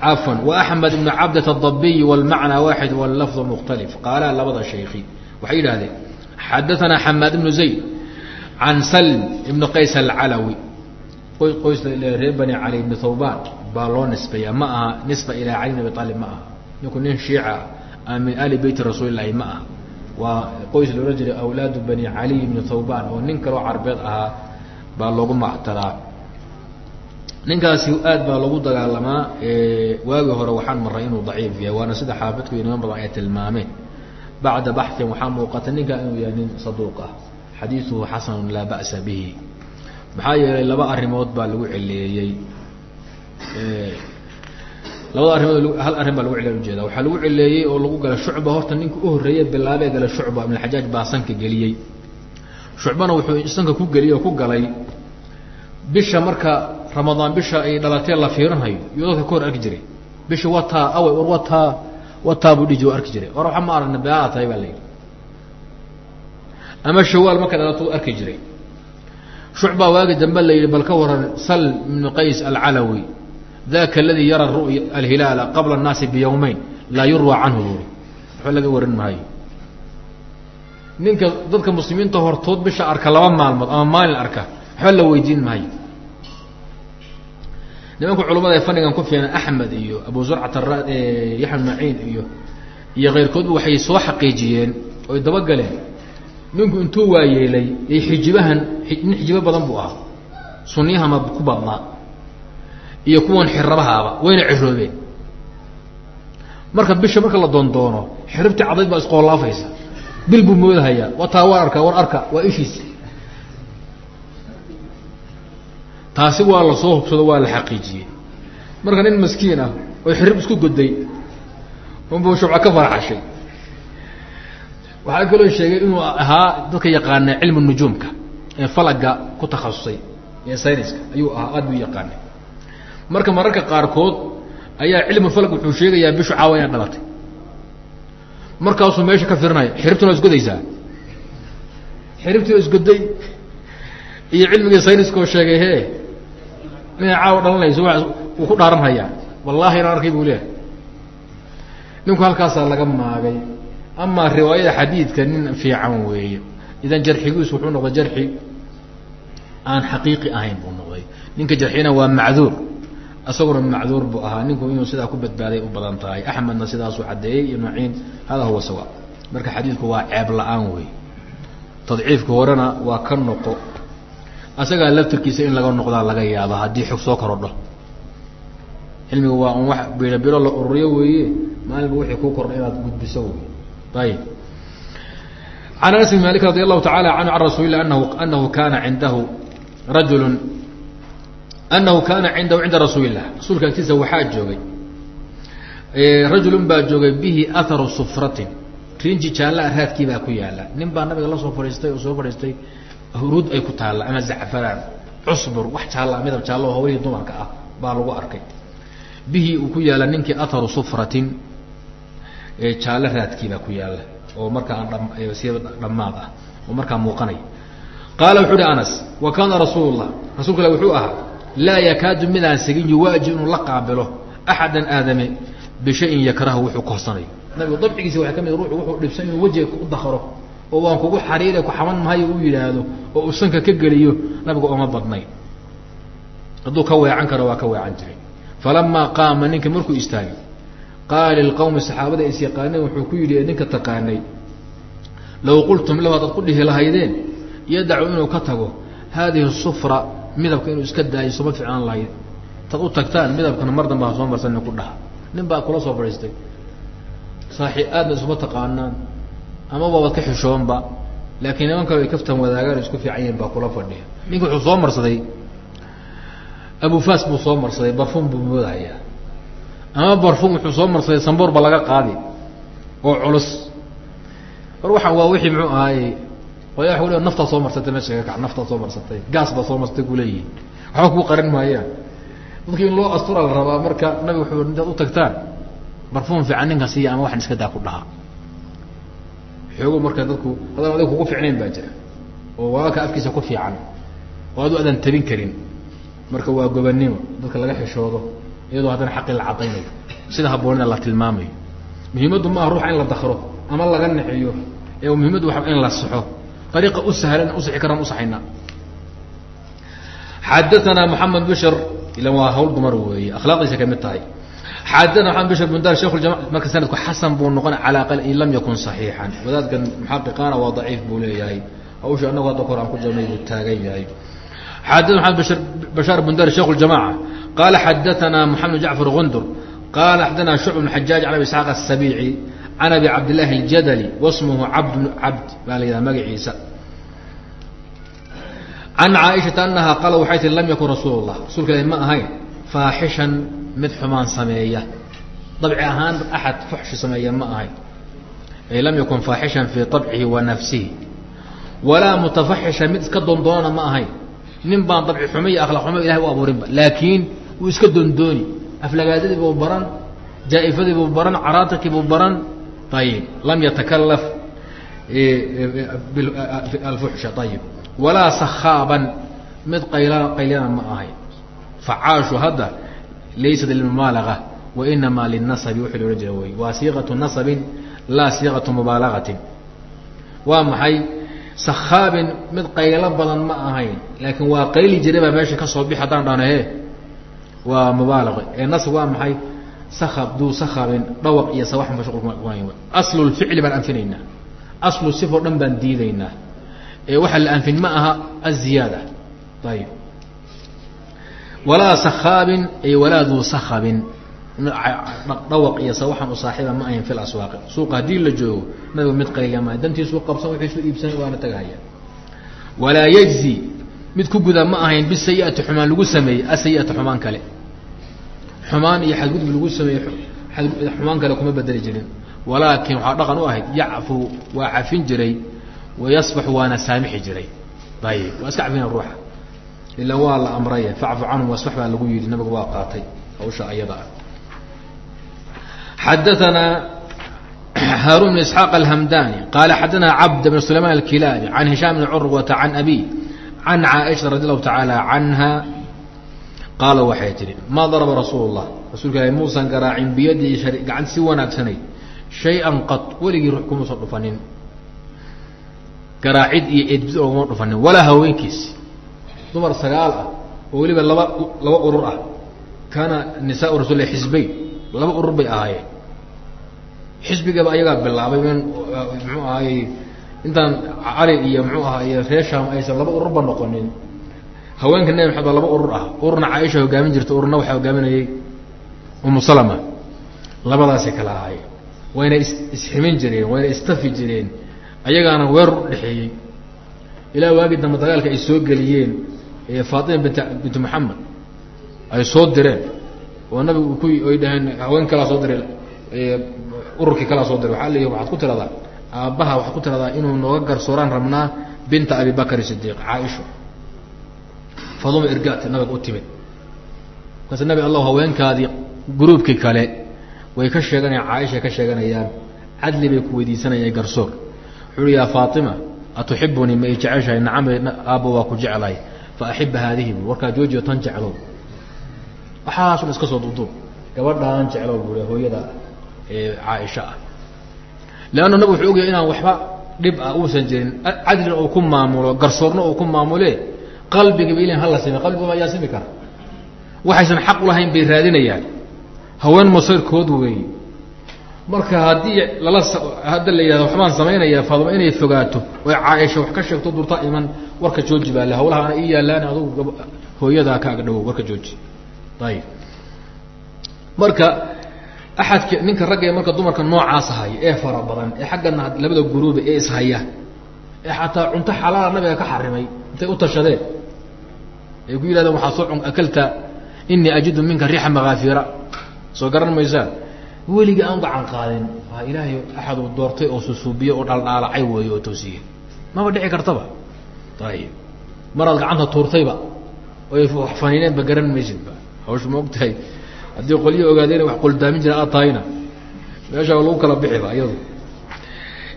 cafwan وaxmed bn cabdة الdabiy wاlmacnى waaxid wاllafظ mukhtalif qaala labada shayki waxay yidhahdeen xadaثana xamaad bnu zayd can salm ibn qays alcalawi qoys reer bani cali ibni thawban baa loo nisbeeya ma aha nisba ilaa cali bn abi aalib ma aha ninku nin shiica a min ali beyti rasuuli llahi ma aha waa qoys loola jiray awlaadu bani caliy ibni thawban oo nin kaloo carbeed ahaa baa loogu mactaraa ninkaasi aad baa lagu dagaalamaa waagii hore waxaan maray inuu daciif yahay waana sida xaafidku iyo niman badan ay tilmaameen. Bacda baxin waxaa muuqata ninkaa inuu yahay nin saduuq ah. Xadiiuhu xasanu laa ba'sa bihi. Maxaa yeelay laba arrimood baa lagu celeeyey. Labada arrimood hal arrin baa lagu celeey ujeeda waxaa lagu celeeyey oo lagu galay shucba horta ninka u horreeye bilaabee gala shucba ibn xajaaj baa sanka geliyey. Shucbana wuxuu sanka ku geliyey oo ku galay. Bisha marka ramadaan bisha ay dhalatee la fiirinhayo iyuu dadka ka hor arki jiray. Bisha wataa awe war wataa wataa buu dhiji arki jiray. War waxa ma aragna beaa tahay baa la yidhi. Ama shawaal marka dhalato arki jiray. Shucbaa waagi dambe la yidhi bal ka waran salm ibnu qays alcalawi daka aladii yara ru'ya alhilaala qabla الnaasi biyawmeyn laa yurwa canhu buuri waxba laga waran maayo. Ninka dadka muslimiinta hortood bisha arka laba maalmood ama maalin arka waxba la weydiin maayo nimanka culamada ee fanigan ku fiinan axmed iyo abu zurcat yaxya maciin iyo iyo keyrkoodba waxay soo xaqiijiyeen oy dabagaleen ninku intuu waayeelay y xijibahan nin xijibo badan buu ahaa. Sunyahama ku badnaa. Iyo kuwan xirabahaaba wayna ciroobeen marka bisha marka la doondoono xiribtii cadayd baa isqoolaafaysa bil buu moodahayaa. Wataa war arka war arka waa ishiis taasi waa la soo hubsado waa la xaqiijiyey. Marka nin maskiin ah oo xirib isku goday unbuu shubca ka faraxashay. Waxaa kaloo sheegay inuu ahaa dadka yaqaana cilmu nujuumka ee falaga ku takhasusay ee sayniska ayuu ahaa aad buu yaqaanay. Marka mararka qaarkood ayaa cilmu falag wuxuu sheegayaa bishu caawa inay dhalatay. Markaasuu meesha ka firinaya xiribtuna waa isgodaysaa xiribtii isgoday iyo cilmigii sayniskoo sheegay he inay caawa dhalanayso wuu ku dhaaran hayaa wallahi inaan arkay buu leehay ninku halkaasaa laga maagay. Amaa riwaayada xadiidka nin fiican weeye. Idan jarxigiisu wuxuu noqday jarxi aan xaqiiqi ahayn buu noqday. Ninka jarxina waa macduur. Isaguna macduur buu ahaa. Ninku inuu sidaa ku badbaaday u badan tahay. Axmedna sidaasuu caddeeyey iyo maciin hada huwa sawa. Marka xadiidku waa ceeb la'aan wey tadciifka horena waa ka noqo asagaa laftirkiisa in laga noqdaa laga yaaba haddii xog soo korodho. Cilmigu waa un wax bilo bilo la ururiyo weeye maalinba wixii kuu kordha inaad gudbiso wey ayib an anas bn malik radi allahu tacaala canhu can rasuuli anahu anahu kaana cindahu rajulu anahu kaana cindahu cinda rasuuli illah rasuulka agtiisa waxaa joogay. Rajulun baa joogay bihi atharu sufratin. Rinji jaallaa raadkii baa ku yaalla. Nin baa nabiga la soo fadhiistay oo soo fadhiistay huruud ay ku taalla ama zacfaraan cusbur wax jaalla midab jaallo oo hawlihii dumarka ah baa lagu arkay. Bihi uu ku yaalla ninkii aharu sufratin jaallo raadkii baa ku yaalla oo markaa aan si dhammaad ah oo markaa muuqanay. Qaala wuxuu uhi anas wa kaana rasuul الlah rasulka ilah wuxuu ahaa laa yakaadu midaan segin yuwaaji inuu la qaabilo axadan aadame bishayin yakrahu wuxuu korsanayo nabigu dabcigiisa waxaa ka mid ruuxu wuxuu dhibsan inuu wejiga ku dakro oo waan kugu xariire ku xaman mahayo uu yidhaahdo oo uu sanka ka geliyo nabigu oma badnayn. Hadduu ka weecan karo waa ka weecan jiray. Falamaa qaama ninka markuu istaagay qaala lilqawmi saxaabada is yaqaaneen wuxuu ku yidhi ninka taqaanay low qultum lahu ku dhihi lahaydeen yadacu inuu ka tago haadihi sufra midabka inuu iska daayo soma ficlaan lahayd. Tad u tagtaan midabkana mar damba ha soo marsan ku dhaha. Nin baa kula soo fadhiistay. Saaxi aadna isuma taqaanaan ama baabad ka xishoonba laakiin niman kale ay kaftan wadaagaan isku fiican yihiin baa kula fadhiya. Ninka wuxuu soo marsaday. Abufas buu soo marsaday barfum buu moodahayaa ama barfum wuxuu soo marsaday samboor ba laga qaadi oo culus. War waxaan waa wixii muxuu ahaaye? Qoyaa wa naftaa soo marsatay meesha ka kac naftaa soo marsatay. Gaas baa soo marsatay ku leeyihiin waxba kuu qaran maayaan. Dadkii in loo astura la rabaa marka nabi wuxuu intaad u tagtaan barfum fiican ninka siiya ama waxan iska daa ku dhahaa xoogo marka dadku haddaan adig kugu fiicnayn baa jira. Oo walaalka afkiisa ku fiican. Oo adu adan tabin karin. Marka waa gobannimo dadka laga xishoodo iyadoo haddana xaqii la cadaynayo. Sida habboonina la tilmaamayo muhiimaddu maaha ruuxa in la dakro ama laga naxiyo ee muhimaddu waa in la saxo. Ariiqa u sahlan usixi karaan usaxayna xadaanaa moxamed bishir ila waa hawl dumar weeye. Akhlaaqdiisa ka mid tahay xadana maxamed bishir bundar shekh jama marka sanadku xasan buu noqon calaa aqal in lam yakun صaxiixan wadaadkan muxaqiqaana waa daciif buu leeyahay hawsha anagu hadda kor aan ku jirnay buu taagan yahay xadana maxamed bishir bashaar bundar shekh اljamaca qaala xadaanaa moxamed jacfar gundur qaala xadaana shucb bn xajaaj can abi isxaaq aلsabici can abi cabdillaahi اljadli wasmuhu cabd cabd baa la yidhaha magaciisa can caaishata anaha qaala waxay tii lam yakun rasuul اllah rasuulka ilahi ma ahayn faaxishan mid xumaan sameeya. Dabci ahaan axad fuxshi sameeya ma ahayn ay lam yakun faaxishan fii طabcihi wa nafsihi. Walaa mutafaxishan mid iska doondoonana ma ahayn nin baan dabci xumo iyo akhlaaq xumo ilahay u abuurinba laakiin wuu iska doondooni. Aflagaadadii buu baran jaa-ifadii buu baran caraatirkii buu baran. Ayib lam yatakalaf alfuxsha ayib walaa sakhaaban. Mid qayla qaylana ma ahayn facaashu hadda laysat lilmubaalaga wa inamaa lilnasabi wuxuu loola jeeda wey waa siiqatu nasabin laa siiqatu mubaalagatin waa maxay sakhaabin mid qaylo badan ma ahayn laakiin waa qayli jiray baa meesha ka soo bix haddaan dhahno he waa mubaalaqi ee nasb waa maxay sakab duu sakhabin dhawaq iyo shuqul aslu lficli baan anfinaynaa aslu sifo dhan baan diidaynaa ee waxaa la anfin ma aha aziyaada ayib walaa sakhaabin ay walaa duu sakhabin dhawaq iyo sawaxan u saaxiiba ma ahayn fi laswaaqi suuqa haddii la joogo nabigu mid qaylama dantiisuu qabsan wixiisu iibsanay waana tagahaya. Walaa yajzi mid ku guda ma ahayn bisayiati xumaan lagu sameeyey asayiata xumaan kale. Xumaan iyo xadgudub lagu sameeyey xumaan kale kuma bedeli jirin. Walaakin waxaa dhaqan u ahayd yacfu waa cafin jiray wayasbaxu waana saamixi jiray. Ayib waa iska cafina ruuxa ila waa la amraye facfu canhum wasbax baa lagu yidhi nabigu waa qaatay hawsha ayada ah xadaanaa haarun bn isxaaq alhamdani qaala xadaanaa cabd bn sulayman alkilaabi can hishaam bni curwata can abi can caaisha radi allahu tacaala canha qaala waxay tihi maa daraba rasuul اllah rasuulka ilahi muusan garaacin biyadii gacan si wanaagsanay shay-an qad weligii ruux kumuusan dhufanin garaacid iyo eedbid oguma dhufanin walaa haweenkiisi dumar sagaal ah oo weliba laba laba urur ah. Kaana nisaa rasul xisbayn laba urur bay ahaayeen. Xisbigaba ayagaa bilaabay men muxuu ahaayey intaan cali iyo muxuu ahaaye reer sham aysan laba ururba noqonin. Haweenka nebi maxamed baa laba urur ah. Ururna caaisha hogaamin jirta ururna waxaa hogaaminayay umu salama. Labadaasay kala ahaayeen. Wayna is isximin jireen wayna istafi jireen. Ayagaana weerar u dhexeeyey. Ilaa waagii dambe dagaalka ay soo geliyeen faatima bint bintu maxamed ay soo direen. Oo nabigu ku ay dhaheen haween kalaa soo diray ururkii kalaa soo diray waaa l waxaad ku tiradaa aabbaha waxaad ku tiradaa inuu nooga garsooraan rabnaa binta abi bakr sidiiq caaisha. Faduma irgaati nabiga u timid. Markaase nabi allah haweenkaadii gruubkii kale way ka sheeganayaan caaishay ka sheeganayaan cadli bay ku weydiisanayaan garsoor wuxuu uhi yaa faatima atuxibunii ma i jeceshahay? Nacam aabba waa ku jeclahay fa axiba haadihi warkaa joojiyo tan jeclow. Waxaasun iska soo duuduub gabadhaan jeclow bui hooyada caaisha ah. Leanna nabig wuxuu ogyahay inaan waxba dhib ah uusan jirin. Cadlina uu ku maamulo garsoorna uu ku maamule qalbigiiba ilan hala simi qalbiguma ayaa simi kara. Waxaysan xaq ulahayn bay raadinayaan. Haween masayrkood weey marka haddii lala hadda la yihahdo waxbaan samaynayaa faaduma inay fogaato oy caaisha wax ka sheegto durta iman warka jooji baa le hawlahaana ii yaalaan adugu hooyadaa ka agdhawow warka jooji. Ayib marka axadki ninka ragga marka dumarka noocaas haya ee fara badan ee xaggana labada guruuba ee ishaya ee xataa cunto xalaala nabiga ka xarimay intay u tashadeen ay ku yidhahdeen waxaa soo akalta inii ajidu minka riixa makaafiira soo garan maysaa weligii aan gacan qaadin. Waa ilaahay axad uu doortay oo susuubiye oo dhaldhaalacay weeye oo toosiye maba dhici kartaba? Ayib maraad gacanta tuurtayba? Oy faniineenba garan maysidba hawsha ma og haddii qolyo ogaadeen wax qoldaamin jira aad tahayna meeshaa lagu kala bixiba iyadu.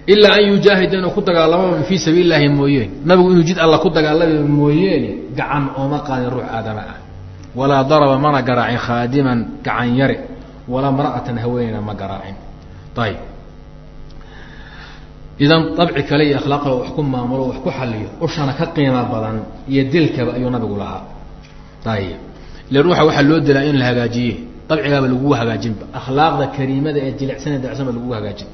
Ilaa an yujaahida inuu ku dagaalamaba fii sabiili llaahi mooyeen nabigu inuu jid alla ku dagaalama mooyeene gacan ooma qaadin ruux aadama ah. Walaa daraba mana garaacin khaadiman gacan yare walaa mara'atan haweeneyna ma garaacin. Ayib idan dabci kale iyo akhlaaq kale wax ku maamulo wax ku xaliyo ushana ka qiimo badan iyo dilkaba ayuu nabigu lahaa. Ayib ile ruuxa waxaa loo dilaa in la hagaajiye. Dabcigaaba lagugu hagaajinba akhlaaqda kariimada ee jilicsanee dabcsan ba lagugu hagaajin.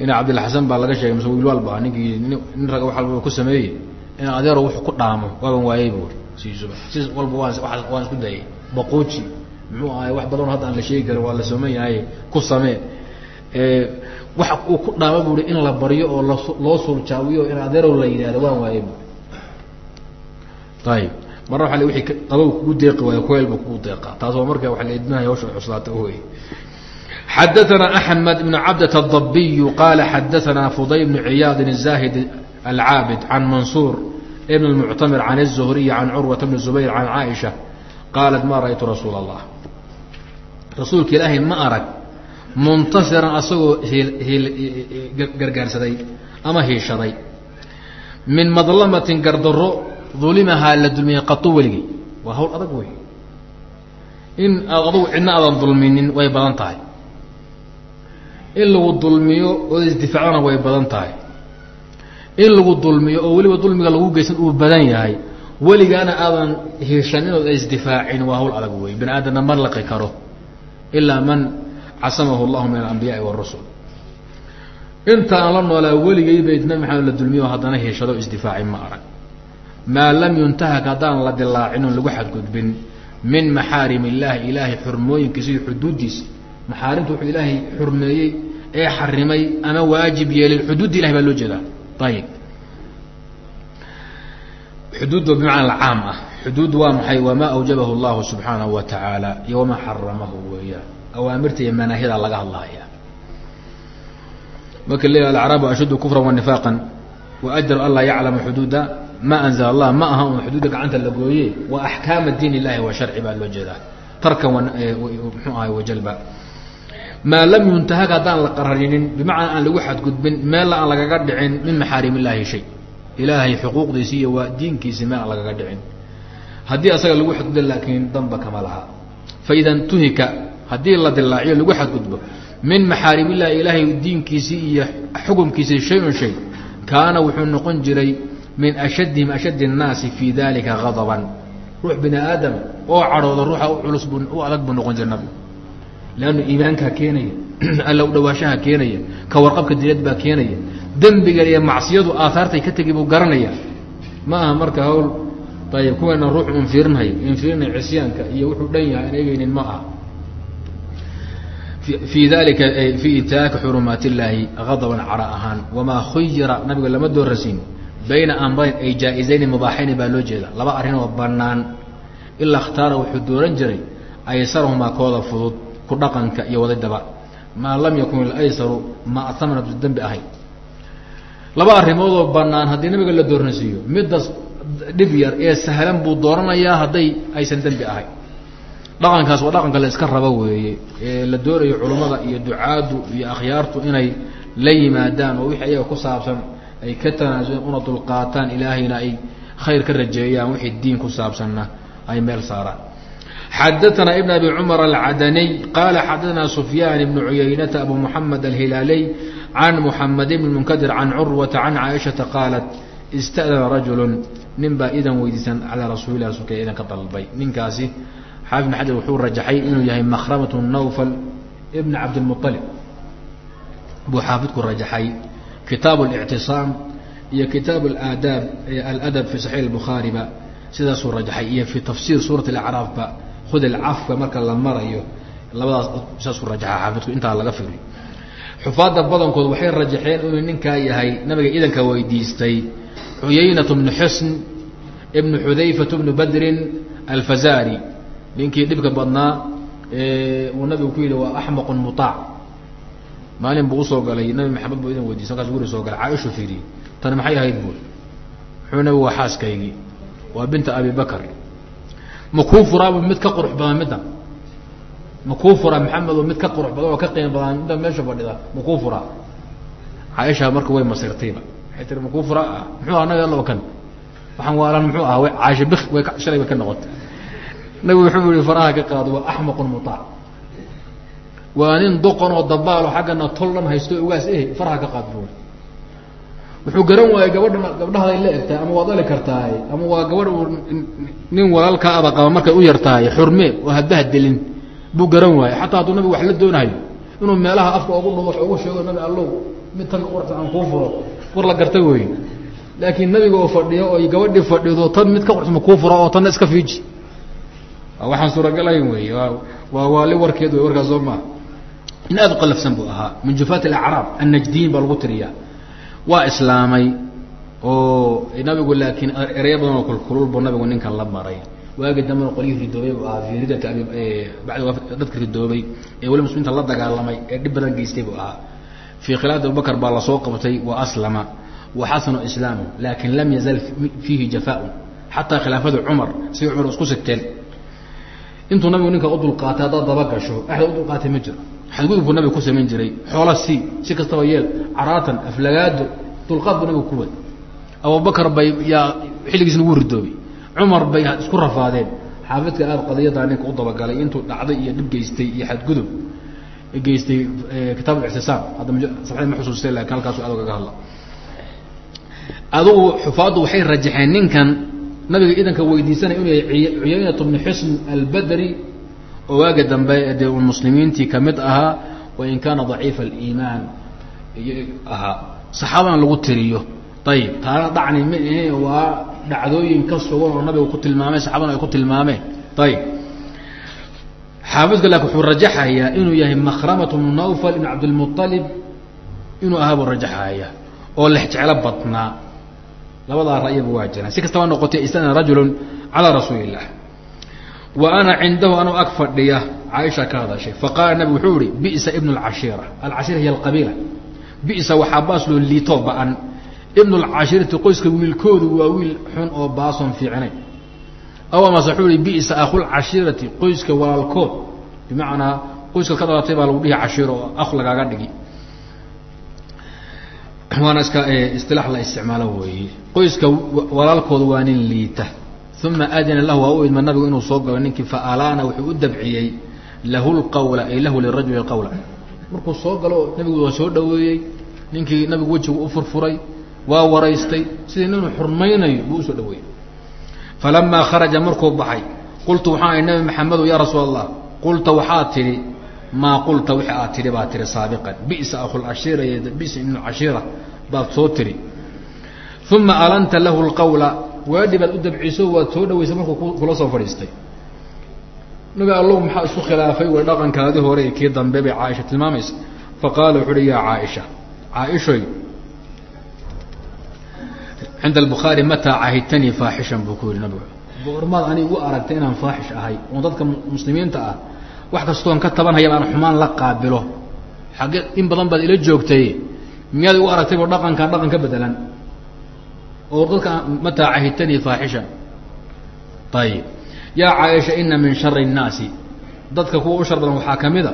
Ina cabdilxasan baa laga sheegay mase wiilwaal ba ninkii nin ragga wa ku sameeyey in adeero wuxuu ku dhaamo waaban waayey buuri si walba waan waan isku dayay. Baquuji muxuu ahay wax badan hadda aan la sheegi karin waa la sooman yahay ku samee wax uu ku dhaamo buuri in la baryo oo las loo suuljaawiyo in adeerow la yidhahdo waan waayey buuri ayib marna waa wii qabow kugu deeqi waayo kueelba kugu deeqa taas waa marka waa la idminaya hawsha cuslaata wey xadaثna أحmed بن cabdة الضabiy qala xadaثna fudayl بن ciyaad الزاhid الcaabid can mansuur بn المctamir can الزhriي can curwaة بn زbayr can caaئiشha qaalat ma raأytu rasuul الlah rasuulka ilaahay ma arag muntasiran asagoo gargaarsaday ama hiishaday. Min madlamatin gardaro ulimahaa la dulmiyey qau weligey waa hawl adag wey in adugu cidna aadan dulminin way badan tahay. In lagu dulmiyo oo isdifaacdana way badan tahay. In lagu dulmiyo oo weliba dulmiga lagu geysan uu badan yahay weligaana aadan hiishanin oo isdifaacin waa hawl adag wey bani aadamna ma laqi karo ilaa man casamahu llahu min alambiyaai wاrusul inta aan la noolaa weligay bay nabi maxamed la dulmiyo haddana hiishado isdifaaci ma arag maa lam yuntahak haddaan la dilaacin oon lagu xadgudbin min maxaarim illaahi ilaahay xurmooyinkiisa iyo xuduuddiisa maxaarimta wuxuu ilaahay xurmeeyey ee xarimay ama waajib yeelay xuduudda ilahay baa loo jeedaa ayib xuduud waa bimacna alcaam ah xuduud waa maxay? Wamaa awjabahu allahu subxaanahu wa tacaala iyo wamaa xaramahu weeyaan awaamirta iyo manaahida laga hadlahaya marka le alacraabu ashaddu kufra wanifaaqan waajdaru an laa yaclama xuduuda. Ma anzl allah ma aha un xuduudda gacanta la gooye waa axkaama diin illahi wa sharci baa loo jeedaa. Tarkan mxuu ahay wajalba maa lam yuntahak haddaan la qararinin bimacnaa aan lagu xadgudbin meella aan lagaga dhicin min maxaarim illaahi shay. Ilaahay xuquuqdiisi iyo waa diinkiisi meel aan lagaga dhicin haddii asaga lagu xadgudbo laakiin damba kama laha. Faida ntuhika haddii la dilaaciyo lagu xadgudbo. Min maxaarimillahi ilaahay diinkiisii iyo xukumkiisii shay-un shay. Kaana wuxuu noqon jiray min ashaddihim ashaddi الnaasi fii dalika gadaban ruux bini aadam oo cadhooda ruuxa u culus bu u adag buu noqon jira nabigu. Leannu iimaankaa keenaya alla u dhawaashaha keenaya ka warqabka dilad baa keenaya. Dembigan iyo macsiyadu aahaartay ka tegi buu garanaya. Ma aha marka hawl ayib kuweena ruux un fiirinhay in fiirinay cisyaanka iyo wuxuu dhan yahay aan ma aha. Fii dalika fii intihaaki xurumaat illaahi gadaban cara ahaan wamaa khuyira nabiga lama doorasiin bayna amrayn ay jaa-izayni mubaaxayni baa loo jeeda laba arrinoo bannaan ilaa khtaara wuxuu dooran jiray aysarahumaa kooda fudud ku dhaqanka iyo wadidaba maa lam yakun ilaysaru ma atamna dembi ahay laba arrimoodoo bannaan haddii nabiga la doornasiiyo middas dhib yar ee sahlan buu dooranayaa hadday aysan dembi ahayn. Dhaqankaas waa dhaqanka la iska rabo weeye ee la doonayo culammada iyo ducaaddu iyo akhyaartu inay la yimaadaan oo wixii ayaga ku saabsan ay ka tanaasuleen una dulqaataan ilaahayna ay khayr ka rajeeyaan wixii diin ku saabsanna ay meel saaraan. Xadaanaa ibn abi cumar alcadaniy qaala xadaanaa sufyaan ibnu cuyaynata abu muxamed alhilaaliy can muxamed ibni munkadir can curwata can caaishata qaalat ista'dana rajulu nin baa idan weydiisan calaa rasuuli lah rasulka idan ka dalbay. Ninkaasi xaafid bn xajar wuxuu rajaxay inuu yahay makhramat nawfal ibn cabdilmuطalib buu xaafidku rajaxay. Kitaab اlictisaam iyo kitaab aadaab aladab fi saxiix bukhaariba sidaasuu rajaxay. Iyo fi tafsiir suurat acraafba khud ilcafka marka la marayo labadaas saasuu rajaxa xaafidku. Intaa laga firiyo xufaadda badankood waxay rajaxeen inuu ninkaa yahay nabiga idanka weydiistay cuyaynat bnu xusn ibnu xudayfat bnu badrin alfazari. Ninkii dhibka badnaa uu nabigu ku yidhi waa axmaqun muaac maalin buu u soo galay nabi maxamed buu idan weydiistay markaas guri soo galay. Caaishu fiiriyey tani maxay ahayd buul muxuu nabigu waa xaaskaygii waa binta abi bakr makuu furaabu mid ka qurux badan middan makuu furaa maxamedo mid ka qurux badan oo ka qiimo badan midda meesha fadhida? Makuu furaa? Caaisha marka way masirtayba makuu furaa? Ah muxuu aha nabi alla kan. Waxaan waalan muxuu ahaa caaisha bik way shalay bay ka noqotay. Nabigu wuxuu yihi faraha ka qaado waa axmaqun mutaac. Waa nin doqon oo dabaalo xaggana tollan haysto ugaas eh faraha ka qaad buuri wuxuu garan waayey gabadha gabdhahaday la egtahay ama waad ali kartahay ama waa gabadh nin walaalkaa aba qaba markay u yartahay xurmee oo habaha delin buu garan waayey. Xataa hadduu nabigu wax la doonahayo inuu meelaha afka ugu dhubo wax ugu sheego nabi allow mid tan qurta aan kuu furo war la garta wey laakiin nabiga oo fadhiyo oo gabadhii fadhido tan mid ka qursma kuu furo oo tanna iska fiiji. Waxaan suuragalayn wey waa waali warkeed wey warkaas soo maaha in aad qalafsan buu ahaa. Min jufaat alacraab annajdiin baa lagu tiriyaa. Waa islaamay oo nabigu laakiin ereyo badan oo kulkulul buu nabigu ninkan la maray. Waagi dambena qolyihii ridoobay buu ahaa fii ridati abi bacdi dadka ridoobay ee weli muslimiinta la dagaalamay ee dhib badan geystay buu ahaa fii khilaafati abubakar baa la soo qabtay wa aslama wa xasanu islaamu laakin lam yazal fiihi jafaaun xataa khilaafada cumar si cumar isku sigteen intuu nabigu ninka u dulqaatay haddaad daba gasho axda u dulqaatay ma jiro xadgudubku nabiga ku samayn jiray xoola sii si kastaba yeel caraatan aflagaado dulqaad buu nabigu ku wad abubakar bay yaa xilligiisna wuu ridoobay cumar bay isku rafaadeen xaafidka aad qadiyadaa ninka u dabagalay intuu dhacday iyo dhib geystay iyo xadgudub geystay kitaab ictisaam hadda saxda ma xusuustay laakiin halkaasu aad kaga hadla. Adugu xufaaddu waxay rajaxeen ninkan nabiga idanka weydiisanaya inuu yahay cuyaynat bnu xusn albadri oo waaga dambe dee un muslimiintii ka mid ahaa wain kaana daciifa aliimaan ahaa saxaabana lagu tiriyo. Ayib taana dhacni waa dhacdooyin ka sugan oo nabiga ku tilmaamay saxaabana ay ku tilmaameen. Ayib xaafidka laakin wuxuu rajaxayaa inuu yahay makhramat bnu nawfal ibn cabdilmualib inuu ahaa buu rajaxaya oo lex jeclo badnaa. Labadaa ra'yaba waa jiraan si kastaba noqotay istana rajulu calaa rasuuli illah wa ana cindahu anuu ag fadhiya caaisha ka hadashay. Faqaala nabigu wuxuu ihi bisa ibnu alcashiira. Alcashiira hiy alqabiila. Bisa waxaa baasloo liitoo ba'an. Ibnu alcashiirati qoyska wiilkoodu waa wiil xun oo baason fiicnay aw wuxuu ihi bisa akhulcashiirati qoyska walaalkood bimacnaa qoyska ka dhalatay baa lagu dhihi cashiiro oo akh lagaaga dhigi waana iska isilaax la isticmaalo weeye qoyska walaalkooda waa nin liita uma adina lahu waa u idma nabigu inuu soo galo ninkii faalaana wuxuu u dabciyey lahu lqawla ay lahu lirajuli qawla markuu soo galo nabigu waa soo dhaweeyey ninkii nabigu wejigu u furfuray waa waraystay sidii ninuu xurmaynayo buu u soo dhaweeyey falamaa kharaja markuu baxay qultu waxaan nabi maxamedo yaa rasuul allah qulta waxaad tidhi maa qulta wixii aad tidhi baad tihi saabiqan bisa akhulcashiira iyo bisa ibnu baad soo tidhi uma alanta lahu lqawla waadhi baad u dabciso waad soo dhaweysay markuu kula soo fadhiistay nabi allow maxaa isku khilaafay way dhaqankaadii hore iyo kii dambe bay caaisha tilmaamaysa faqaala wuxu uhi yaa caaisha caaishoy cinda albukhaari mataa cahidtanii faaxishan buu ku yihi nabigu goormaad ani igu aragtay inaan faaxish ahay oon dadka muslimiinta ah wax kastoon ka tabanhaya aan xumaan la qaabilo xagge in badan baad ila joogtay miyaad igu aragtaybo dhaqankan dhaqan ka bedelan oo dadka mataa cahidtanii faaxishan ayib yaa caaisha ina min shari الnaasi dadka kuwa u shar badan waxaa kamida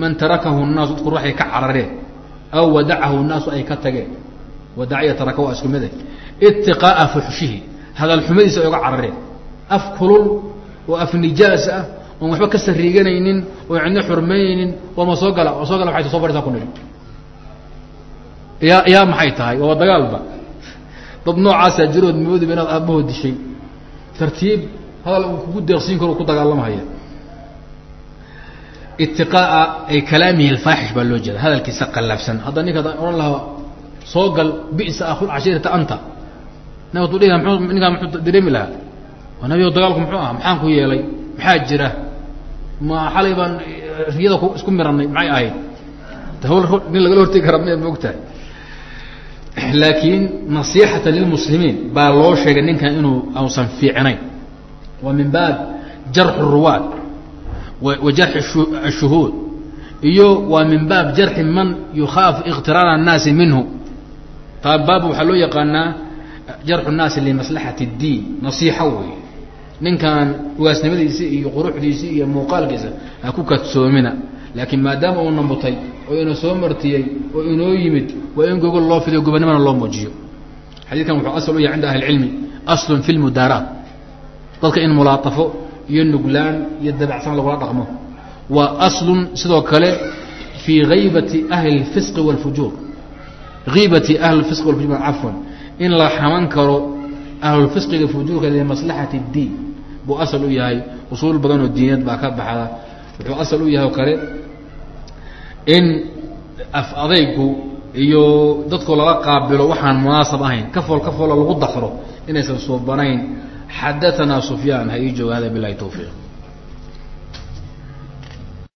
man tarakahu الnaasu dadku ruuxay ka carareen aw wadacahu الnaasu ay ka tageen wadaciya taraka waa isku mide itiqaa'a fuxshihi. Hadal xumadiisa ay uga carareen af kulul oo af nijaas ah oon waxba ka sariiganaynin oo cidna xurmeynaynin wama soo gala? Soo gala waay soo fadhisaa ku nidhi? Yaa yaa maxay tahay? Waa dagaalba. Dad noocaasaa jirood moodiba inaad aabbahood dishay tartiib hadal uu kugu deeqsiin karo ku dagaalamahaya itiqaa'a ay kalaamihi alfaaxish baa loo jeeda. Hadalkiisa qallafsan. Hadda ninka odhan lahaa soo gal bisa akhul cashiirata anta ninkaa dareemi lahaa? Nabigo dagaalku muxuu aha maxaan ku yeelay? Maxaa jira? Ma xalay baan riyada ku isku miranay maxay ahayd? Nin lagala hortegi karaa miyaad moogtahay laakiin nasiixatan lilmuslimiin baa loo sheegay ninkan inuu ausan fiicnayn. Waa min baab jarxu ruwaad wa jarxi ashuhuud iyo waa min baab jarxi man yukhaafu iqtiraana الnaasi minhu. Taa baab waxaa loo yaqaanaa jarxu الnaasi limaslaxati الdiin nasiixo wey ninkan ugaasnimadiisi iyo quruxdiisi iyo muuqaalkiisa ha ku kadsoomina laakiin maadaama uu namutay oo ina soo martiyey oo inoo yimid waa in gogol loo fidiyo gobonimana loo muujiyo xadiidkan wuxuu asal u yahay cinda ahli اlcilmi aslun fi lmudaaraat dadka in mulaatafo iyo nuglaan iyo dabacsan lagula dhaqmo waa aslun sidoo kale fii haybati ahli اlfisqi wاlfujuur hiibati ahli اlfisqi walfujur cafwan in la xaman karo ahlulfisqiga fujuurka limaslaxati اdiin buu asal u yahay usuul badan oo diineed baa ka baxda. Wuxuu asal u yahay oo kale in af adaygu iyo dadkoo lala qaabilo waxaan munaasab ahayn kafool kafoolo lagu dakro inaysan suubanayn xadaanaa sufyaan ha ii jooga hada bilahi tawfiiq